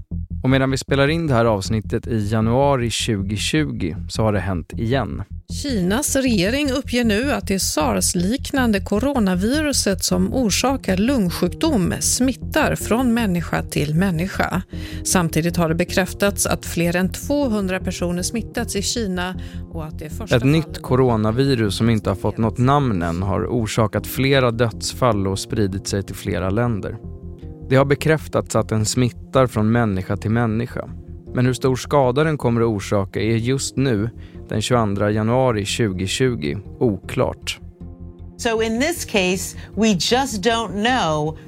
Speaker 1: Och medan vi spelar in det här avsnittet i januari 2020 så har det hänt igen.
Speaker 22: Kinas regering uppger nu att det sars-liknande coronaviruset som orsakar lungsjukdom smittar från människa till människa. Samtidigt har det bekräftats att fler än 200 personer smittats i Kina och att det första
Speaker 1: Ett nytt coronavirus som inte har fått något namn än har orsakat flera dödsfall och spridit sig till flera länder. Det har bekräftats att den smittar från människa till människa. Men hur stor skada den kommer att orsaka är just nu, den 22 januari 2020, oklart.
Speaker 21: So, in this case, we just don't know.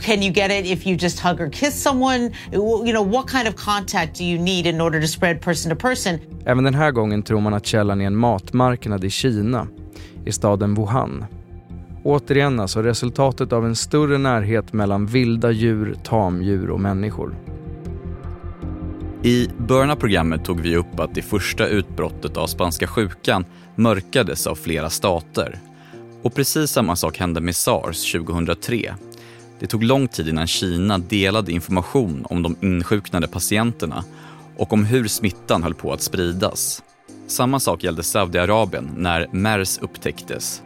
Speaker 21: Can you get it if you just hug or kiss someone? You know, what kind of contact do you need in order to spread person to person?
Speaker 1: Även den här gången tror man att källan är en matmarknad i Kina, i staden Wuhan. Återigen alltså resultatet av en större närhet mellan vilda djur, tamdjur och människor.
Speaker 3: I början av programmet tog vi upp att det första utbrottet av spanska sjukan mörkades av flera stater. Och precis samma sak hände med sars 2003. Det tog lång tid innan Kina delade information om de insjuknade patienterna och om hur smittan höll på att spridas. Samma sak gällde Saudiarabien när MERS upptäcktes.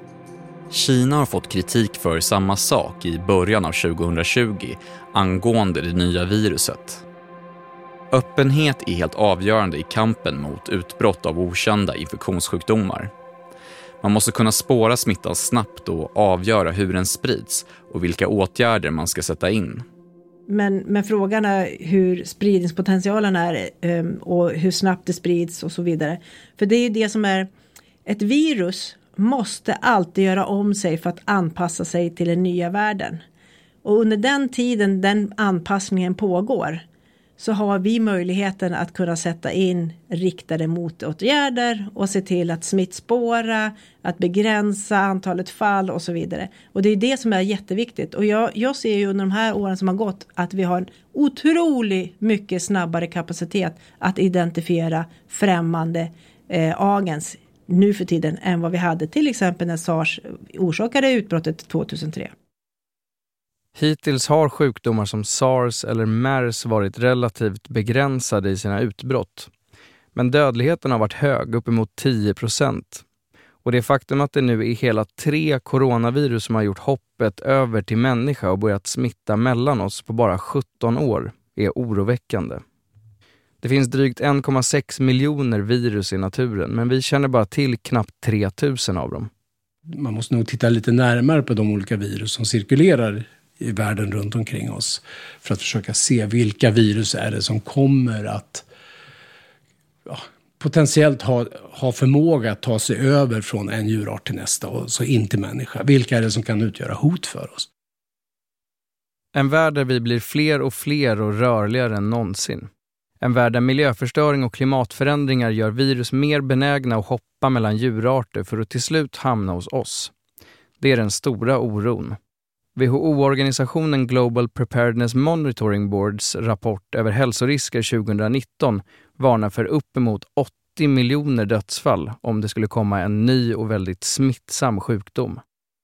Speaker 3: Kina har fått kritik för samma sak i början av 2020 angående det nya viruset. Öppenhet är helt avgörande i kampen mot utbrott av okända infektionssjukdomar. Man måste kunna spåra smittan snabbt och avgöra hur den sprids och vilka åtgärder man ska sätta in.
Speaker 17: Men, men frågan är hur spridningspotentialen är ehm, och hur snabbt det sprids och så vidare. För det är ju det som är ett virus måste alltid göra om sig för att anpassa sig till den nya världen. Och under den tiden den anpassningen pågår så har vi möjligheten att kunna sätta in riktade motåtgärder och se till att smittspåra, att begränsa antalet fall och så vidare. Och det är det som är jätteviktigt. Och jag, jag ser ju under de här åren som har gått att vi har en otroligt mycket snabbare kapacitet att identifiera främmande eh, agens nu för tiden än vad vi hade till exempel när sars orsakade utbrottet 2003.
Speaker 1: Hittills har sjukdomar som sars eller mers varit relativt begränsade i sina utbrott. Men dödligheten har varit hög, uppemot 10 procent. Och det faktum att det nu är hela tre coronavirus som har gjort hoppet över till människa och börjat smitta mellan oss på bara 17 år är oroväckande. Det finns drygt 1,6 miljoner virus i naturen, men vi känner bara till knappt 3000 av dem.
Speaker 14: Man måste nog titta lite närmare på de olika virus som cirkulerar i världen runt omkring oss för att försöka se vilka virus är det som kommer att ja, potentiellt ha, ha förmåga att ta sig över från en djurart till nästa och så in till människa. Vilka är det som kan utgöra hot för oss?
Speaker 1: En värld där vi blir fler och fler och rörligare än någonsin. En värld där miljöförstöring och klimatförändringar gör virus mer benägna att hoppa mellan djurarter för att till slut hamna hos oss. Det är den stora oron. WHO-organisationen Global Preparedness Monitoring Boards rapport över hälsorisker 2019 varnar för uppemot 80 miljoner dödsfall om det skulle komma en ny och väldigt smittsam sjukdom.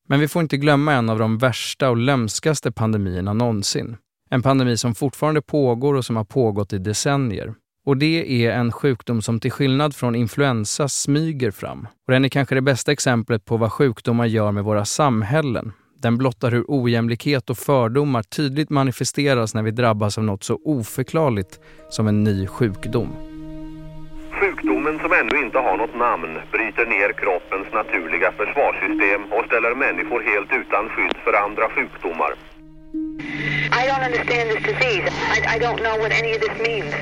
Speaker 1: Men vi får inte glömma en av de värsta och lömskaste pandemierna någonsin. En pandemi som fortfarande pågår och som har pågått i decennier. Och det är en sjukdom som till skillnad från influensa smyger fram. Och den är kanske det bästa exemplet på vad sjukdomar gör med våra samhällen. Den blottar hur ojämlikhet och fördomar tydligt manifesteras när vi drabbas av något så oförklarligt som en ny sjukdom.
Speaker 10: Sjukdomen som ännu inte har något namn bryter ner kroppens naturliga försvarssystem och ställer människor helt utan skydd för andra sjukdomar.
Speaker 23: I don't understand this disease. I, I don't know what any of this means.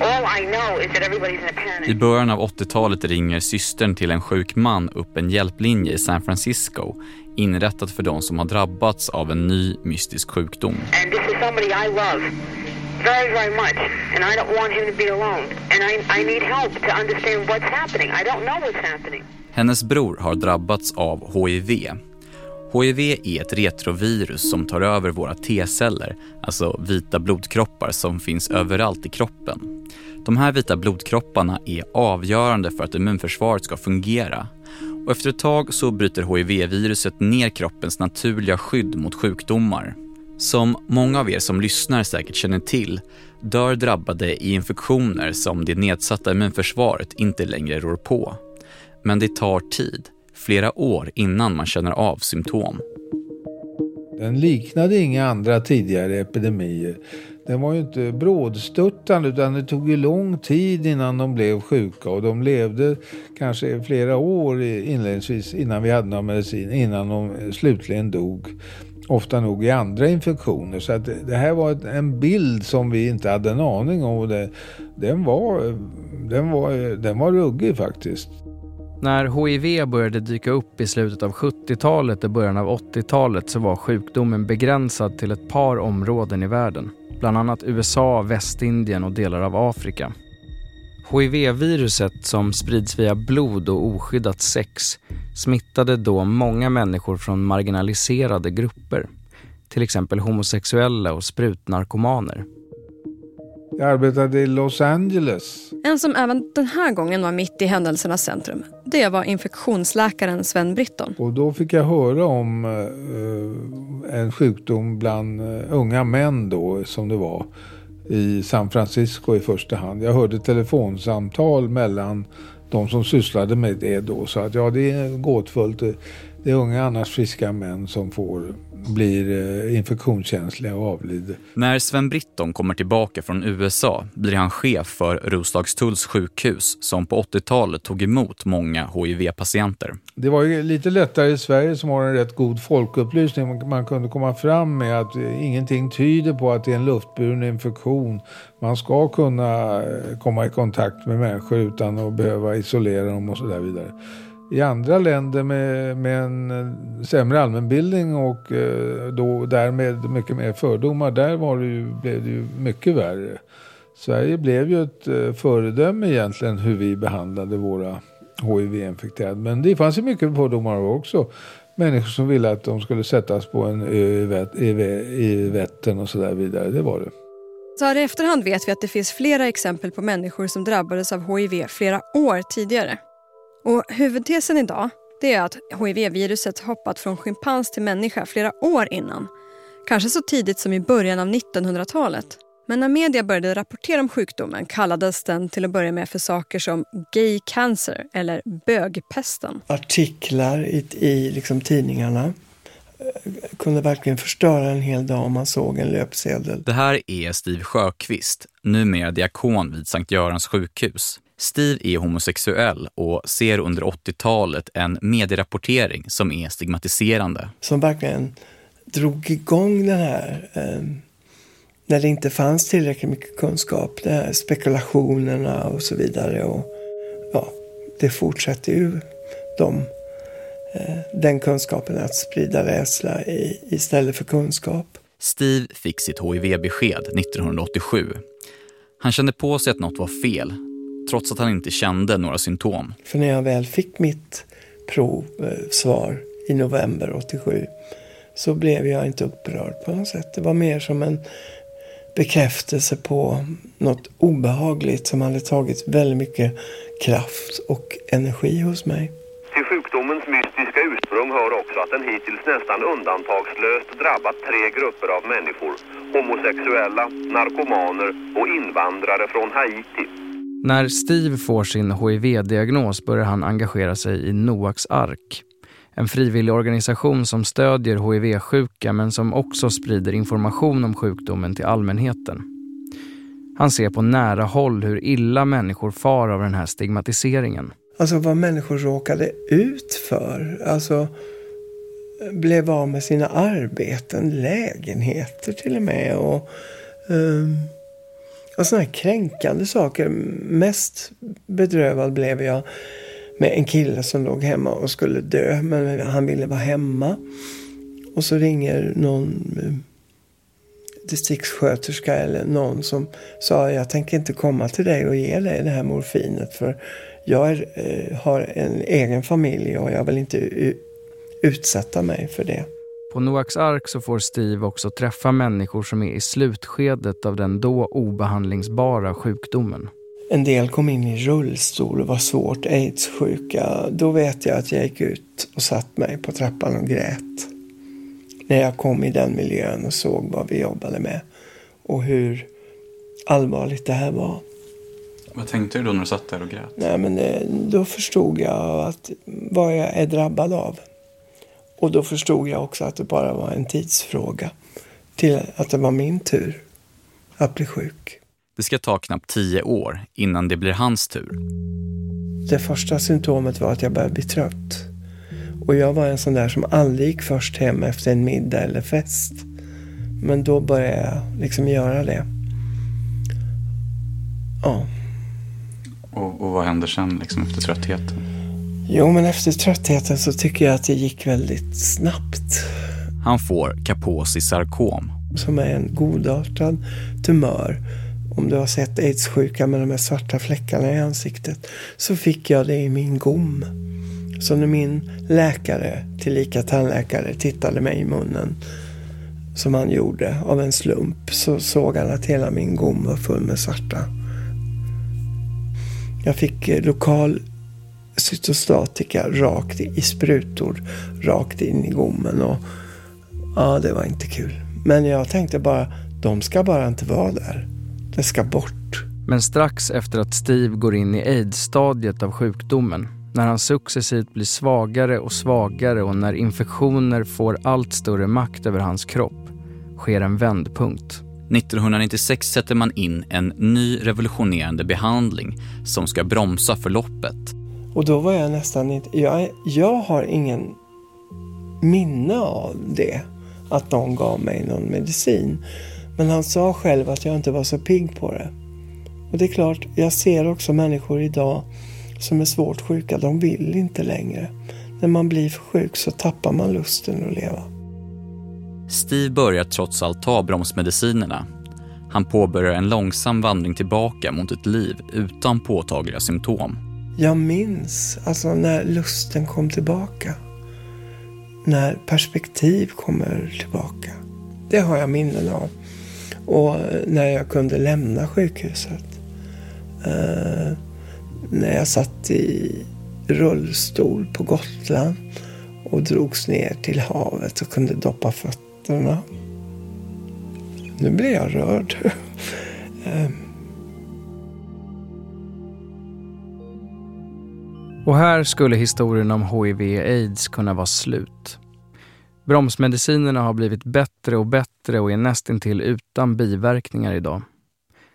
Speaker 23: All I know is that everybody's in a panic.
Speaker 3: I början av 80-talet ringer systern till en sjuk man upp en hjälplinje i San Francisco inrättat för de som har drabbats av en ny mystisk sjukdom.
Speaker 23: And this is somebody I love very, very much. And I don't want him to be alone. And I, I need help to understand what's happening. I don't know what's happening.
Speaker 3: Hennes bror har drabbats av HIV HIV är ett retrovirus som tar över våra T-celler, alltså vita blodkroppar som finns överallt i kroppen. De här vita blodkropparna är avgörande för att immunförsvaret ska fungera. Och efter ett tag så bryter HIV-viruset ner kroppens naturliga skydd mot sjukdomar. Som många av er som lyssnar säkert känner till dör drabbade i infektioner som det nedsatta immunförsvaret inte längre rår på. Men det tar tid flera år innan man känner av symptom.
Speaker 18: Den liknade inga andra tidigare epidemier. Den var ju inte brådstörtande utan det tog ju lång tid innan de blev sjuka och de levde kanske flera år inledningsvis innan vi hade någon medicin, innan de slutligen dog. Ofta nog i andra infektioner. Så att det här var en bild som vi inte hade en aning om. Det, den, var, den, var, den var ruggig faktiskt.
Speaker 1: När HIV började dyka upp i slutet av 70-talet och början av 80-talet så var sjukdomen begränsad till ett par områden i världen. Bland annat USA, Västindien och delar av Afrika. HIV-viruset som sprids via blod och oskyddat sex smittade då många människor från marginaliserade grupper. Till exempel homosexuella och sprutnarkomaner.
Speaker 18: Jag arbetade i Los Angeles.
Speaker 5: En som även den här gången var mitt i händelsernas centrum, det var infektionsläkaren Sven Britton.
Speaker 18: Och då fick jag höra om uh, en sjukdom bland uh, unga män då, som det var, i San Francisco i första hand. Jag hörde telefonsamtal mellan de som sysslade med det då. Så att ja, det är gåtfullt. Det är unga annars friska män som får blir eh, infektionskänsliga och avlider.
Speaker 3: När Sven Britton kommer tillbaka från USA blir han chef för Roslagstulls sjukhus som på 80-talet tog emot många HIV-patienter.
Speaker 18: Det var ju lite lättare i Sverige som har en rätt god folkupplysning. Man kunde komma fram med att ingenting tyder på att det är en luftburen infektion. Man ska kunna eh, komma i kontakt med människor utan att behöva isolera dem och så där vidare. I andra länder med, med en eh, sämre allmänbildning och eh, då därmed mycket mer fördomar, där var det ju, blev det ju mycket värre. Sverige blev ju ett eh, föredöme egentligen hur vi behandlade våra HIV-infekterade. Men det fanns ju mycket fördomar också. Människor som ville att de skulle sättas på en ö i Vättern och så där vidare. Det var det.
Speaker 5: Så här i efterhand vet vi att det finns flera exempel på människor som drabbades av HIV flera år tidigare. Och huvudtesen idag det är att HIV-viruset hoppat från schimpans till människa flera år innan. Kanske så tidigt som i början av 1900-talet. Men när media började rapportera om sjukdomen kallades den till att börja med för saker som gay cancer eller bögpesten.
Speaker 24: Artiklar i, i liksom tidningarna eh, kunde verkligen förstöra en hel dag om man såg en löpsedel.
Speaker 3: Det här är Steve Sjöqvist, numera diakon vid Sankt Görans sjukhus. Steve är homosexuell och ser under 80-talet en medierapportering som är stigmatiserande.
Speaker 24: Som verkligen drog igång den här, eh, när det inte fanns tillräckligt mycket kunskap, de här spekulationerna och så vidare. Och, ja, det fortsätter ju de, eh, den kunskapen att sprida rädsla i, istället för kunskap.
Speaker 3: Steve fick sitt HIV-besked 1987. Han kände på sig att något var fel trots att han inte kände några symptom.
Speaker 24: För när jag väl fick mitt provsvar eh, i november 87 så blev jag inte upprörd på något sätt. Det var mer som en bekräftelse på något obehagligt som hade tagit väldigt mycket kraft och energi hos mig.
Speaker 10: Till sjukdomens mystiska ursprung hör också att den hittills nästan undantagslöst drabbat tre grupper av människor. Homosexuella, narkomaner och invandrare från Haiti.
Speaker 1: När Steve får sin HIV-diagnos börjar han engagera sig i Noaks ark. En frivillig organisation som stödjer HIV-sjuka men som också sprider information om sjukdomen till allmänheten. Han ser på nära håll hur illa människor far av den här stigmatiseringen.
Speaker 24: Alltså vad människor råkade ut för. Alltså blev av med sina arbeten, lägenheter till och med. Och, um och sådana här kränkande saker. Mest bedrövad blev jag med en kille som låg hemma och skulle dö. Men han ville vara hemma. Och så ringer någon eh, distriktssköterska eller någon som sa jag tänker inte komma till dig och ge dig det här morfinet för jag är, eh, har en egen familj och jag vill inte utsätta mig för det.
Speaker 1: På Noaks ark så får Steve också träffa människor som är i slutskedet av den då obehandlingsbara sjukdomen.
Speaker 24: En del kom in i rullstol och var svårt aidssjuka. Då vet jag att jag gick ut och satt mig på trappan och grät. När jag kom i den miljön och såg vad vi jobbade med och hur allvarligt det här var.
Speaker 3: Vad tänkte du då när du satt där och grät?
Speaker 24: Nej, men eh, då förstod jag att vad jag är drabbad av. Och då förstod jag också att det bara var en tidsfråga till att det var min tur att bli sjuk.
Speaker 3: Det ska ta knappt tio år innan det blir hans tur.
Speaker 24: Det första symptomet var att jag började bli trött. Och jag var en sån där som aldrig gick först hem efter en middag eller fest. Men då började jag liksom göra det. Ja.
Speaker 3: Och, och vad hände sen liksom efter tröttheten?
Speaker 24: Jo, men efter tröttheten så tycker jag att det gick väldigt snabbt.
Speaker 3: Han får Kaposi-sarkom.
Speaker 24: Som är en godartad tumör. Om du har sett aidssjuka med de här svarta fläckarna i ansiktet så fick jag det i min gom. Så när min läkare, tillika tandläkare, tittade mig i munnen som han gjorde av en slump så såg han att hela min gom var full med svarta. Jag fick eh, lokal cytostatika rakt i sprutor, rakt in i gommen. Och, ja, det var inte kul. Men jag tänkte bara, de ska bara inte vara där. Det ska bort.
Speaker 1: Men strax efter att Steve går in i aids-stadiet av sjukdomen när han successivt blir svagare och svagare och när infektioner får allt större makt över hans kropp sker en vändpunkt.
Speaker 3: 1996 sätter man in en ny revolutionerande behandling som ska bromsa förloppet.
Speaker 24: Och då var jag nästan inte... Jag, jag har ingen minne av det, att någon gav mig någon medicin. Men han sa själv att jag inte var så pigg på det. Och det är klart, jag ser också människor idag som är svårt sjuka, de vill inte längre. När man blir för sjuk så tappar man lusten att leva.
Speaker 3: Steve börjar trots allt ta bromsmedicinerna. Han påbörjar en långsam vandring tillbaka mot ett liv utan påtagliga symptom.
Speaker 24: Jag minns alltså när lusten kom tillbaka. När perspektiv kommer tillbaka. Det har jag minnen av. Och eh, när jag kunde lämna sjukhuset. Eh, när jag satt i rullstol på Gotland och drogs ner till havet och kunde doppa fötterna. Nu blir jag rörd. eh,
Speaker 1: Och här skulle historien om HIV-aids kunna vara slut. Bromsmedicinerna har blivit bättre och bättre och är nästintill utan biverkningar idag.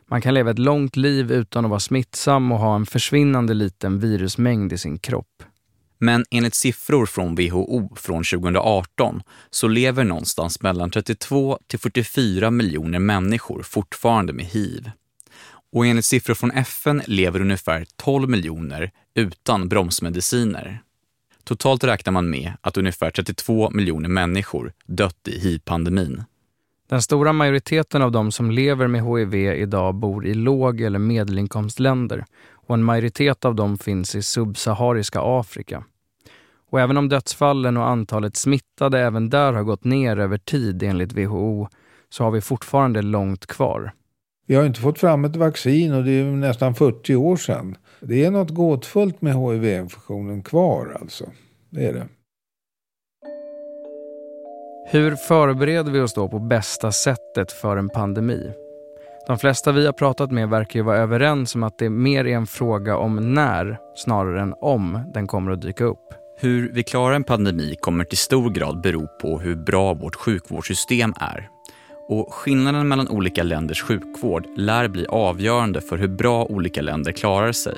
Speaker 1: Man kan leva ett långt liv utan att vara smittsam och ha en försvinnande liten virusmängd i sin kropp.
Speaker 3: Men enligt siffror från WHO från 2018 så lever någonstans mellan 32 till 44 miljoner människor fortfarande med hiv. Och enligt siffror från FN lever ungefär 12 miljoner utan bromsmediciner. Totalt räknar man med att ungefär 32 miljoner människor dött i hiv-pandemin.
Speaker 1: Den stora majoriteten av de som lever med HIV idag bor i låg eller medelinkomstländer och en majoritet av dem finns i subsahariska Afrika. Och även om dödsfallen och antalet smittade även där har gått ner över tid enligt WHO så har vi fortfarande långt kvar.
Speaker 18: Vi har inte fått fram ett vaccin och det är nästan 40 år sedan. Det är något gåtfullt med HIV-infektionen kvar alltså. Det är det.
Speaker 1: Hur förbereder vi oss då på bästa sättet för en pandemi? De flesta vi har pratat med verkar ju vara överens om att det mer är en fråga om när snarare än om den kommer att dyka upp.
Speaker 3: Hur vi klarar en pandemi kommer till stor grad bero på hur bra vårt sjukvårdssystem är. Och skillnaden mellan olika länders sjukvård lär bli avgörande för hur bra olika länder klarar sig.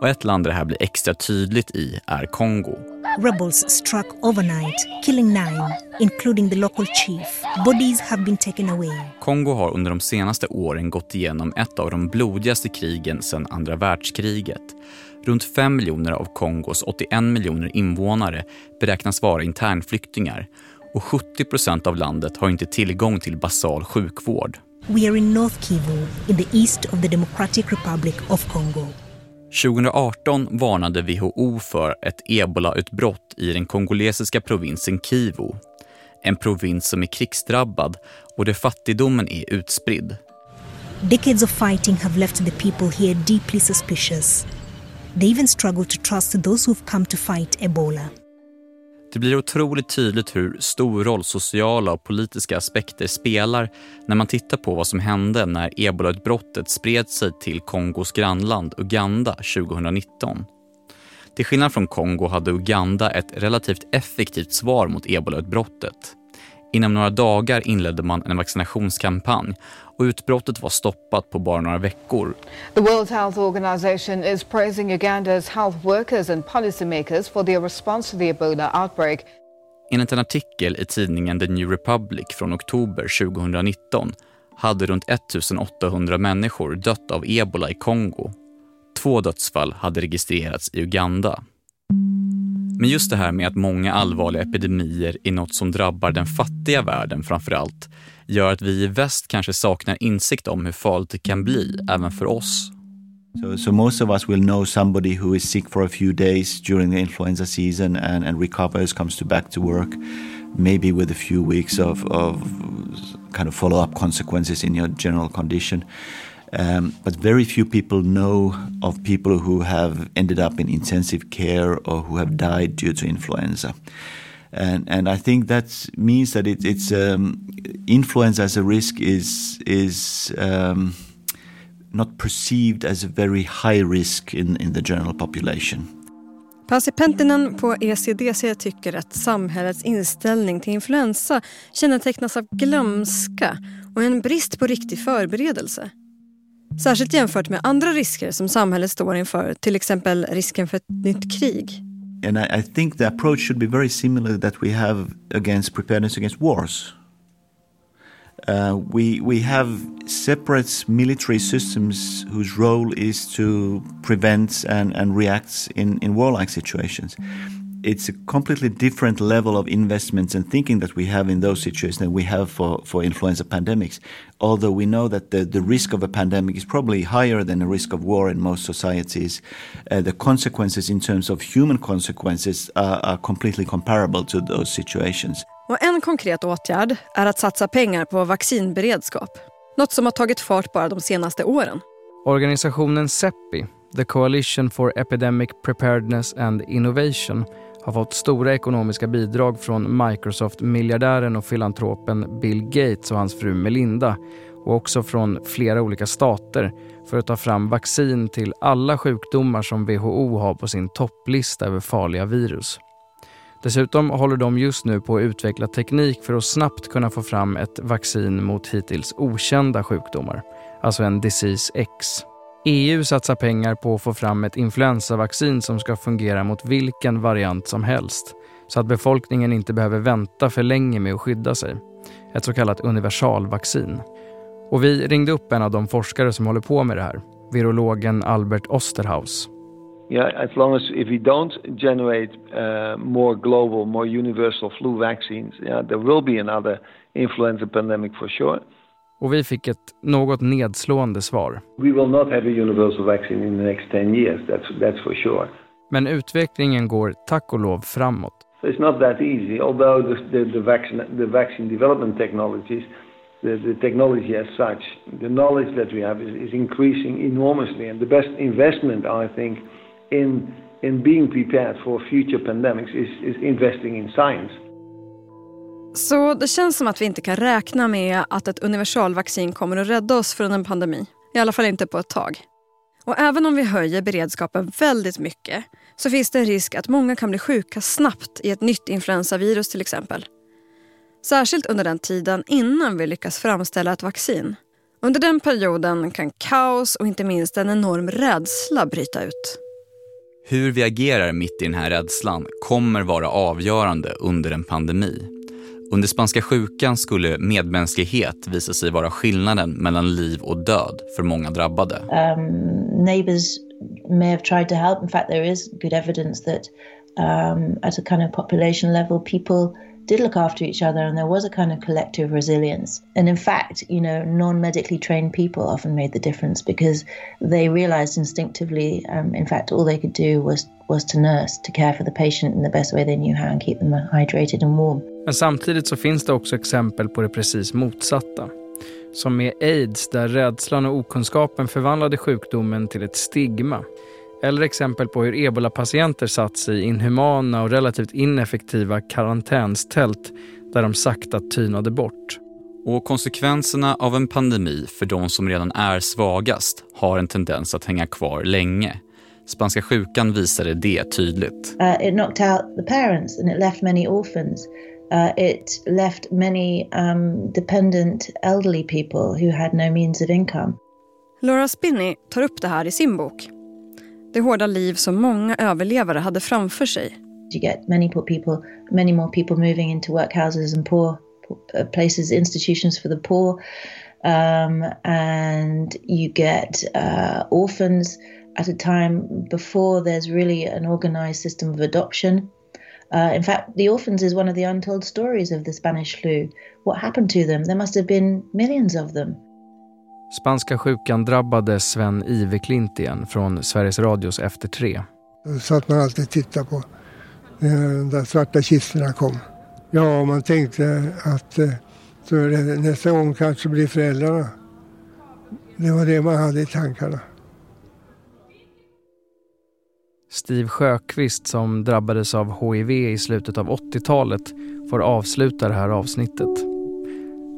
Speaker 3: Och ett land där det här blir extra tydligt i är Kongo.
Speaker 25: Rebels struck overnight, killing nine, including the local chief. Bodies have been taken away.
Speaker 3: Kongo har under de senaste åren gått igenom ett av de blodigaste krigen sedan andra världskriget. Runt 5 miljoner av Kongos 81 miljoner invånare beräknas vara internflyktingar och 70 procent av landet har inte tillgång till basal sjukvård.
Speaker 25: We are in North Kivu, in the east of the Democratic Republic of Congo.
Speaker 3: 2018 varnade WHO för ett ebolautbrott i den kongolesiska provinsen Kivu. En provins som är krigsdrabbad och där fattigdomen är utspridd.
Speaker 25: Decades of fighting have left the people here deeply suspicious. They even struggle to trust those who've come to fight Ebola.
Speaker 3: Det blir otroligt tydligt hur stor roll sociala och politiska aspekter spelar när man tittar på vad som hände när ebolautbrottet spred sig till Kongos grannland Uganda 2019. Till skillnad från Kongo hade Uganda ett relativt effektivt svar mot ebolautbrottet. Inom några dagar inledde man en vaccinationskampanj och utbrottet var stoppat på bara några veckor.
Speaker 26: The World Health Organization is praising Uganda's health workers and policymakers for their response to the Ebola outbreak.
Speaker 3: Enligt en artikel i tidningen The New Republic från oktober 2019 hade runt 1800 människor dött av ebola i Kongo. Två dödsfall hade registrerats i Uganda. Men just det här med att många allvarliga epidemier är något som drabbar den fattiga världen framför allt gör att vi i väst kanske saknar insikt om hur farligt det kan bli även för oss.
Speaker 16: So, so most of us will know somebody who is sick for a few days during the influenza season and, and recovers, comes to back to work, maybe with a few weeks of, of kind of follow-up consequences in your general condition. Um, but very few people know of people who have ended up in intensive care or who have died due to influenza. And, and I think that means that it, it's um, influenza as a risk is is um, not perceived as a very high risk in, in the general population.
Speaker 5: Pasi Pentinen på ECDC tycker att samhällets inställning till influensa kännetecknas av glömska och en brist på riktig förberedelse. Särskilt jämfört med andra risker som samhället står inför, till exempel risken för ett nytt krig.
Speaker 16: And I, I think the approach should be very similar that we have against preparedness against wars. Uh, we we have separate military systems whose role is to prevent and, and react in, in warlike situations. It's a completely different level of investments and thinking that we have in those situations than we have for, for influenza pandemics. Although we know that the, the risk of a pandemic is probably higher than the risk of war in most societies, uh, the consequences in terms of human consequences are, are completely comparable to those situations.
Speaker 5: Och en konkret åtgärd är att satsa pengar på vaccinberedskap. Något som har tagit fart bara de senaste åren.
Speaker 1: Organisationen CEPI, The Coalition for Epidemic Preparedness and Innovation, har fått stora ekonomiska bidrag från Microsoft-miljardären och filantropen Bill Gates och hans fru Melinda och också från flera olika stater för att ta fram vaccin till alla sjukdomar som WHO har på sin topplista över farliga virus. Dessutom håller de just nu på att utveckla teknik för att snabbt kunna få fram ett vaccin mot hittills okända sjukdomar, alltså en Disease X. EU satsar pengar på att få fram ett influensavaccin som ska fungera mot vilken variant som helst, så att befolkningen inte behöver vänta för länge med att skydda sig. Ett så kallat universalvaccin. Och vi ringde upp en av de forskare som håller på med det här, virologen Albert Osterhaus.
Speaker 27: Yeah, as long as if we don't generate uh, more global, more universal flu vaccines, yeah, there will be another influenza pandemic for sure.
Speaker 1: Och vi fick ett något nedslående svar.
Speaker 27: We will not have a universal vaccine in the next 10 years, that's, that's for sure.
Speaker 1: Men utvecklingen går tack och lov framåt.
Speaker 27: So it's not that easy, although the, the, the, vaccine, the vaccine development technologies, the, the technology as such, the knowledge that we have is, is increasing enormously. And the best investment, I think, in in being prepared for future pandemics is, is investing in science.
Speaker 5: Så det känns som att vi inte kan räkna med att ett universalvaccin kommer att rädda oss från en pandemi. I alla fall inte på ett tag. Och även om vi höjer beredskapen väldigt mycket så finns det en risk att många kan bli sjuka snabbt i ett nytt influensavirus till exempel. Särskilt under den tiden innan vi lyckas framställa ett vaccin. Under den perioden kan kaos och inte minst en enorm rädsla bryta ut.
Speaker 3: Hur vi agerar mitt i den här rädslan kommer vara avgörande under en pandemi. Under spanska sjukan skulle medmänsklighet visa sig vara skillnaden mellan liv och död för många drabbade.
Speaker 7: Um, neighbors may have tried to help. In fact, there is good evidence that um, at a kind of population level, people did look after each other and there was a kind of collective resilience. And in fact, you know, non medically trained people often made the difference because they realized instinctively, um, in fact, all they could do was, was to nurse, to care for the patient in the best way they knew how and keep them hydrated and warm.
Speaker 1: Men samtidigt så finns det också exempel på det precis motsatta. Som med aids där rädslan och okunskapen förvandlade sjukdomen till ett stigma. Eller exempel på hur ebolapatienter satts i inhumana och relativt ineffektiva karantänstält där de sakta tynade bort.
Speaker 3: Och konsekvenserna av en pandemi för de som redan är svagast har en tendens att hänga kvar länge. Spanska sjukan visade det tydligt.
Speaker 7: Uh, it knocked out the parents and it left many orphans. Uh, it left many um, dependent elderly people who had no means of income.
Speaker 5: Laura Spinney tar upp det här i sin bok det hårda liv som många överlevare hade framför sig.
Speaker 7: You get many poor people, many more people moving into workhouses and poor, poor uh, places, institutions for the poor. Um, and you get uh, orphans at a time before there's really an organized system of adoption. Uh, in fact, the orphans is one of the untold stories of the Spanish flu. What happened to them? There must have been millions of them.
Speaker 1: Spanska sjukan drabbade Sven Iveklint igen från Sveriges Radios Efter tre.
Speaker 15: Då satt man alltid och tittade på när de där svarta kistorna kom. Ja, man tänkte att eh, så det, nästa gång kanske blir föräldrarna. Det var det man hade i tankarna.
Speaker 1: Steve Sjöqvist som drabbades av HIV i slutet av 80-talet får avsluta det här avsnittet.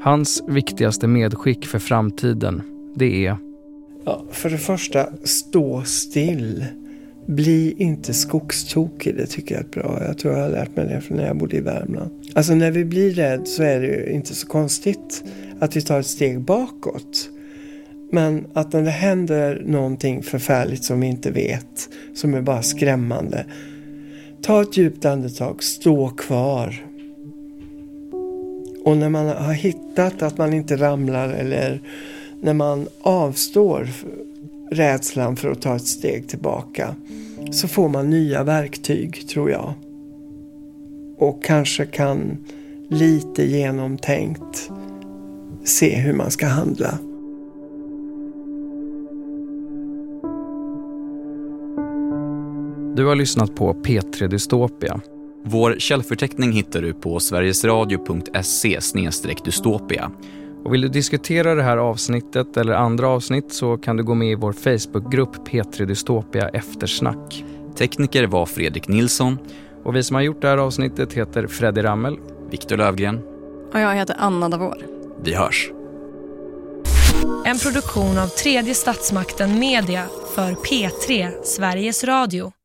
Speaker 1: Hans viktigaste medskick för framtiden, det är...
Speaker 24: Ja, för det första, stå still. bli inte skogstokig, det tycker jag är bra. Jag tror jag har lärt mig det från när jag bodde i Värmland. Alltså när vi blir rädda så är det ju inte så konstigt att vi tar ett steg bakåt. Men att när det händer någonting förfärligt som vi inte vet, som är bara skrämmande. Ta ett djupt andetag, stå kvar. Och när man har hittat att man inte ramlar eller när man avstår rädslan för att ta ett steg tillbaka så får man nya verktyg, tror jag. Och kanske kan lite genomtänkt se hur man ska handla.
Speaker 1: Du har lyssnat på P3 Dystopia.
Speaker 3: Vår källförteckning hittar du på sverigesradio.se dystopia.
Speaker 1: Och vill du diskutera det här avsnittet eller andra avsnitt så kan du gå med i vår Facebookgrupp P3 Dystopia Eftersnack.
Speaker 3: Tekniker var Fredrik Nilsson.
Speaker 1: Och vi som har gjort det här avsnittet heter Freddy Rammel.
Speaker 3: Viktor Lövgren.
Speaker 5: Och jag heter Anna Davor.
Speaker 3: Vi hörs.
Speaker 28: En produktion av tredje statsmakten Media för P3 Sveriges Radio.